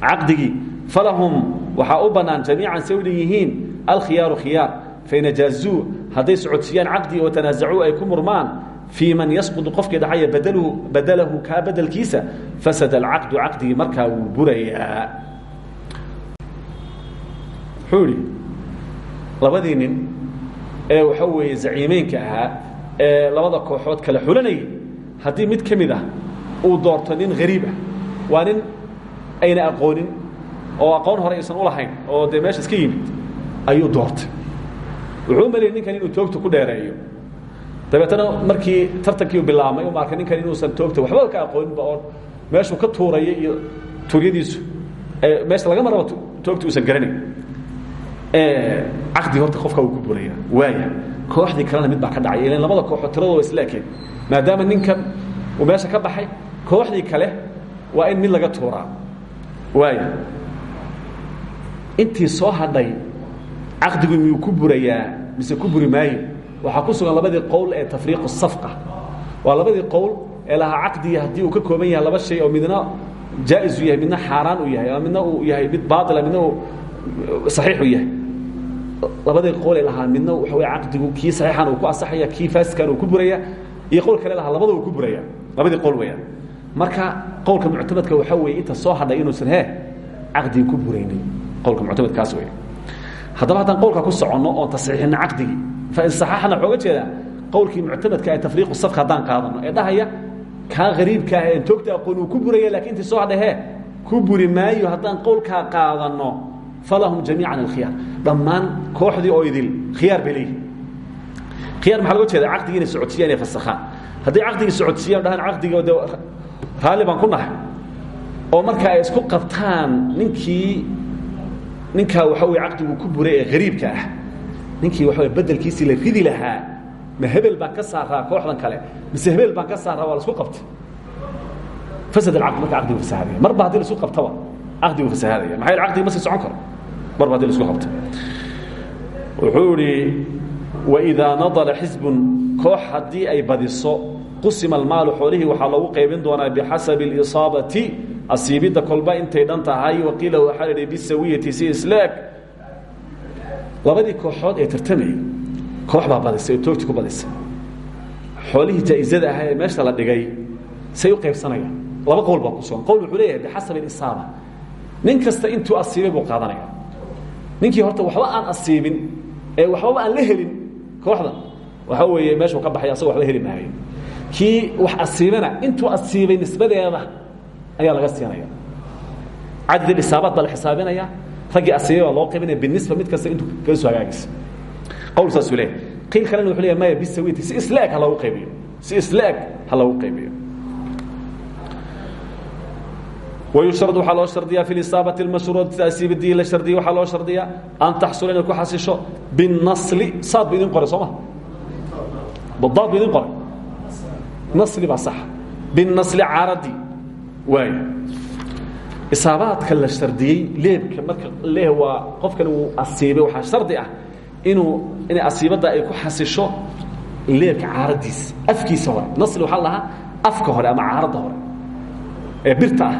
caqdigii falahum waxaa u bannaan jamiican say u dhan yihiin alkhiyaaru khiyaar fain ajaazuu hadday socodsiiyaan caqdigi oo tanaazacuu ay ku murmaan fii man yasqudu qofkii dhacaya badalahu kaa bedelkiisa fasada alcaqdu caqdigii markaa wuu burayaa wuxuu idhi labadii nin ee waxa weeye zaciimeynka ahaa ee labada kooxood kala xulanayay haddii mid ka mid ah uu doorto nin hariib ah waa nin ayna aqoonin oo aqoon hore aysan u lahayn oo dee meesha iska yimid ayuu doortay wuxuu malayay ninkan inuu toogta ku dheereeyo dabeetana markii tartankii bilaabmay uma arkay ninkan inuusan toogta waxba ka aqooninba oo meeshuu ka tuuraya iyo tuuryadiisu meesha laga maraba toogta uusan garanayn. Caqdigi horta qofka uu ku buraya waaya kooxdii kalena mid baa ka dhacay ilan labada kooxood tiradooda isla ekeen maadaama ninkan uu meesha ka baxay kooxdii kale waa in mid laga tuuraa. Waaya intii soo hadhay caqdigu miyuu ku burayaa mise ku buri maayo waxaa ku sugan labadii qowl ee tafriiqu safqa waa labadii qowl ee lahaa caqdiga haddii uu ka kooban yahay laba shay oo midna jaa-is yahay midna xaaraan uu yahay midna uu yahay mid baatila midna uu saxiix uu yahay. Labadii qowl ee lahaa midna waxa wey caqdigu kii saxiixan uu ku asaxaya kii faasiskan uu ku buraya iyo qowl kale lahaa labada uu ku buraya. Labadii qowl weeyaan. Marka qowlka muctamadka waxaa weeye inta soo hadhay inuusan he caqdigi ku buraynin qowlka muctamadkaas wey haddaba haddaan qowlka ku soconno oon tasxiixino caqdigii fain saxaxna waxooga jeedaa qowlkii muctamadka ee tafriiqu safka haddaan qaadano ee dhahaya kaa hariibka ah en toogta aqoon uu ku buraya laakiin intii soo hadhay he ku buri maayo haddaan qowlkaa qaadano falahum jamiican alkhiyaar dhammaan kooxdii oo idil khiyaar bay leeyihiin khiyar maxaa loga jeeda caqdigii inay socodsiiyaan inay fasakhaan hadday caqdigii oo marka ay isku qabtaan ninkii ninkaa waxa wey caqdiguu ku buray ee hariibka ah ninkii waxa bedelkiisii la ridi lahaa ma hebel baan ka saaraa kooxdan kale mise hebel baan ka saaraa waa lasku qabtay. Fasad alcaqd marka caqdigu fasahaadaya marba haddii la isku qabtaba caqdigu fasahaadaya maxaa yaele caqdigi ma sii socon karo? Marba haddii la isku qabto wuxuu idhi waidaa nadala xisbun koox haddii ay badiso qusima almaalu xoolihii waxaa loogu qaybin doonaa bixasabi اlisaabati asiibidda kolba intay dhan tahay. Waqiila waxaa la idhi bisawiyati si islaag labadii kooxood ee tartamayay koox baa badisay oo toogti ku badisay. Xoolihii jaa'izada ahaa ee meesha la dhigay say u qaybsanayaan. Laba qowl baa ku sugan. Qowl wuxuu leeyahay bixasabi alisaaba nin kasta intuu asiibay buu qaadanaya ninkii horta waxba aan asiibin ee waxbaba aan la helin kooxdan waxa weeye meeshuu ka baxay asagoo waba heli maayo. Kii wax asiibana intuu asiibay nisbadeeda ayaa laga siinaya cadad isaabaad baa la xisaabinaya raggii asiibay baa loo qaybinaya binisba mid kasta intuu kaga soo hagaagaysa qowl saasuu leeyahy qiil kalena wuxuu leeyahy maya bisawiti si isla-eg ha loogu qaybiyo si isla eg ha loogu qaybiyo wayushrad waxaa loo shardiyaa fi isaabati اmashruurati taasiibadii la shardiyay waxaa loo shardiyaa an taxsula inaad ku xasisho binasli. Saad ba idin qoray soo ma? Badaad ba idin qoray. Nasli baa saxa binasli caradi waay isaabaadka la shardiyey leebka marka leeh waa qofkani uu asiibay waxaa shardi ah inuu inay asiibadda ay ku xasisho leebka caaradiisa afkiisa hore. Nasli waxaa la lahaa afka hore ama caaradda hore ee birta ah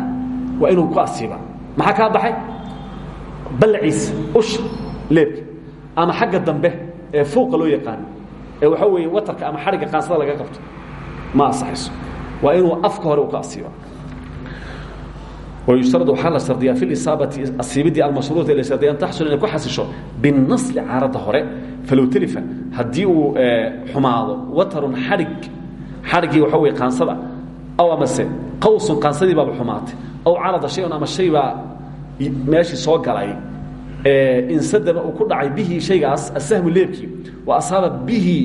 waa inuu ku asiiba maxaa kaa baxay? Ballaciisa usha leebka ama xagga dambe ee fuuqa loo yaqaano ee waxaa weeye watarka ama xadhigga qaansada laga qabto. Ma asaxayso waa inuu afka hore u ka asiiba ويشترط waxaa la shardiyaa في الإصاaبaةi asiibidii almashruuط ee la shardiya an taxsul inay ku xasisho biالنasli caaradda hore falow telifa haddii uu xumaado watarun xadhig xadhiggii waxa weye qaansada aw amase qawsun qaansadii baaba xumaatay aw carada shay-un ama shay baa meeshii soo galay insadama uu ku dhacay bihi shaygaas asahmu leebkii wa asaaba bihi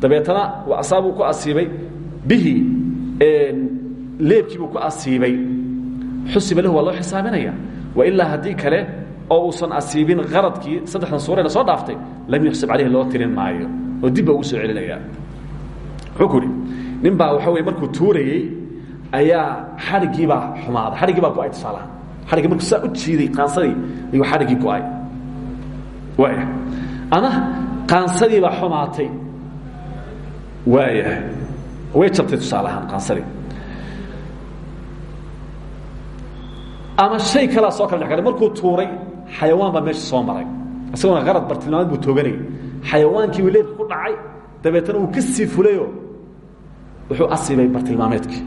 dabeetana wa asaabuu ku asiibay bihi leebkiibuu ku asiibay xusiba lahu waa loo xisaabinaya wailaa haddii kale oo uusan asiibin qaradkii saddexdan suureena soo dhaaftay lam yuxsab caleyhi loo tirin maayo oo dib baa ugu soo celinaya wuxuu ku uhi nin baa waxa wey markuu tuurayey ayaa xadhiggiibaa xumaaday. Xadhiggii baa go'ay tusaalahaan xadhiggii markuu saa u jiiday qaansadii ayuu xadhiggii go'ay waaya ama qaansadii baa xumaatay. Waaya way jabtay tusaalahaan qaansadii ama shay kalaa soo kala dhex galay markuu tuuray xayawaan baa meesha soo maray. Isagoona qarad bartilmaamad buu tooganayay. Xayawaankii uu leebka ku dhacay dabeetana uu ka sii fulayo wuxuu asiibay bartilmaameedkii.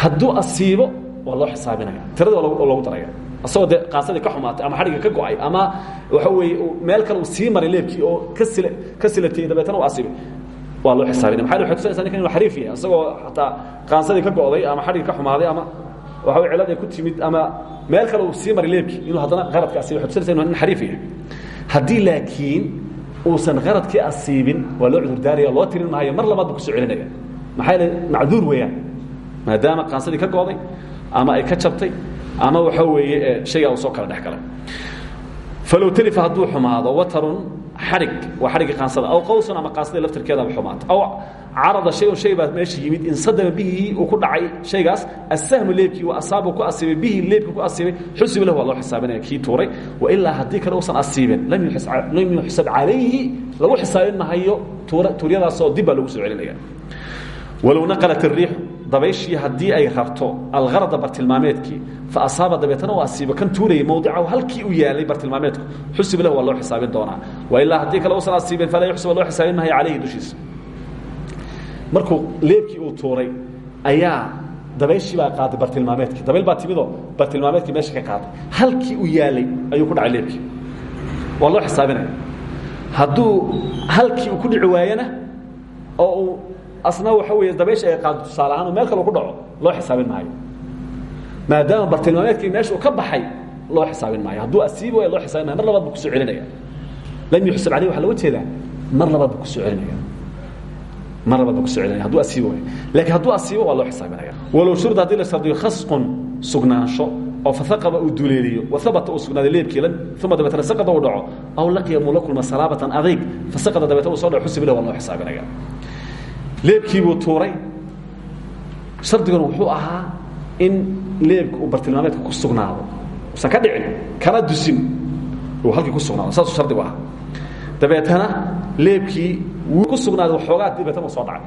Hadduu asiibo waa loo xisaabinaya. Tirada loogu daraya. Asagoo dee qaasadii ka xumaatay ama xadhigga ka go'ay ama waxa weeye meel kale uu sii maray leebkii oo ka sila ka silatayey dabeetana u asiibay. Waa loo xisaabinaya. Maxaa waxay kusanaysaa ninkan inu xariif yahay. Isagoo xataa qaansadii ka go'day ama xadhigga ka xumaaday ama way cilad ay ku timid ama meel kale uu sii maray leebkii inuu haddana qaradka asiibay waxay kusanaysaa inu nin xariif yahay. Haddii laakiin uusan qaradkii asiibin waa loo cudurdaaraya loo tirin maayo mar labaad bu ku soo celinaya maxaa yeele macduur weeyaan maadaama qaansadii ka go'day ama ay ka jabtay ama waxa weeye shaygaa uu soo kala dhex galay. Falow telifa hadduu xumaado watarun xadhig waa xadhiggii qaansada. Aw qawsun ama qaansadii laftirkeedaba xumaata aw carada shay un shay baa meesha yimid. Insadama bihii uu ku dhacay shaygaas asahmu leebkii wa asaabuu ku asiibay bihii leebkii ku asiibay xusiba lahu waa loo xisaabinaya kii tuuray. Wa ilaa haddii kale uusan asiibin lam yuxsab calayhi lagu xisaabin mahayo tuuryadaasoo dib baa lagu soo celinaya walow naqalat الriixu dabayshii haddii ay rarto algarada bartilmaameedkii fa asaaba dabeetana u asiibo. Kan tuurayay mawdicahu halkii u yaalay bartilmaameedku xusiba lahu waa loo xisaabin doonaa. Wa ilaa haddii kale usan asiibin falaa yuxsab loo xisaabin mahayo calayhi dushiisa. Markuu leebkii uu tuuray ayaa dabayshii baa qaaday bartilmaameedkii. Dabayl baa timidoo bartilmaameedkii meesha ka qaaday. Halkii uu yaalay ayuu ku dhacay leebkii. Waa loo xisaabinaya. Hadduu halkii uu ku dhici waayana oo uu asna waxa weeye dabaysha ay qaado tusaale ahaan oo meel kale ku dhaco loo xisaabin maayo. Maadaama bartilmaameedkii meesha uu ka baxay loo xisaabin maayo. Hadduu asiibi waaya loo xisaabin mayo mar labaad buu ku soo celinaya. Lam yuxsab caleyh waxa loga jeedaa mar labaad buu ku soo celinaya. Mar labaad buu ku soo celinaya hadduu asiibi waayo. Laakiin hadduu asiibo waa loo xisaabinaya. Walow shurda haddii la shardiyo khasqun sugnaansho oo faaqaba uu duleeliyo waabata uu sugnaaday leebkii uma dabeetna saqada uu dhaco aw laqiya muu la kulma salaabatan adayg fasaqada dabeetna uu soo dhaco xusib lah waa loo xisaabinaya leebkiibuu tuuray. Shardiguna wuxuu ahaa in leebka uu bartilmaameedka ku sugnaado. Usan ka dhicin kana dusin uu halkii ku sugnaado. Saasuu shardigu ahaa. Dabeetana leebkii wuu ku sugnaaday waxoogaa dabeetana soo dhacay.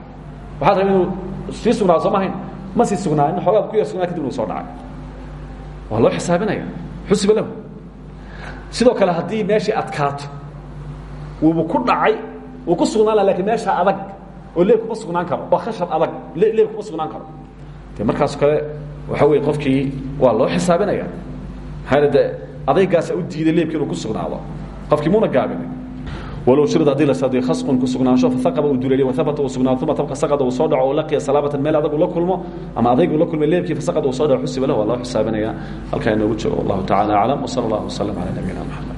Waxaa rabay inuu sii sugnaado soo mahayn? Ma sii sugnaa in xoogaa ku yar sugnaa kadib uu soo dhacay. Waa loo xisaabinaya. Xusiba lahu. Sidoo kale haddii meeshii adkaato wuuba ku dhacay wuu ku sugnaan laha laakiin adag oo leeb kuma sugnaan karo. Waa khashab adag. Leeb kuma sugnaan karo. De markaas kale waxa wey qofkii waa loo xisaabinaya. Maxaa de adaygaasa u diiday leebki inuu ku sugnaado. Qofkii muna gaabinay walow shird haddii la saadiyo khasqun ku sugnaansho faaqaba uu duleeliy wahabata uu sugnaado uma tabqa saqada uu soo dhaco oo laqiya salaabatan meel adag uu la kulmo ama adayg uu la kulmay leebkii fasaqada uu soo dhaco xusiba lahu waa loo xisaabinaya. Halkaa inoogu joogo wallahu tacala aclam wsala allah wasalam cala nabiyina maxamed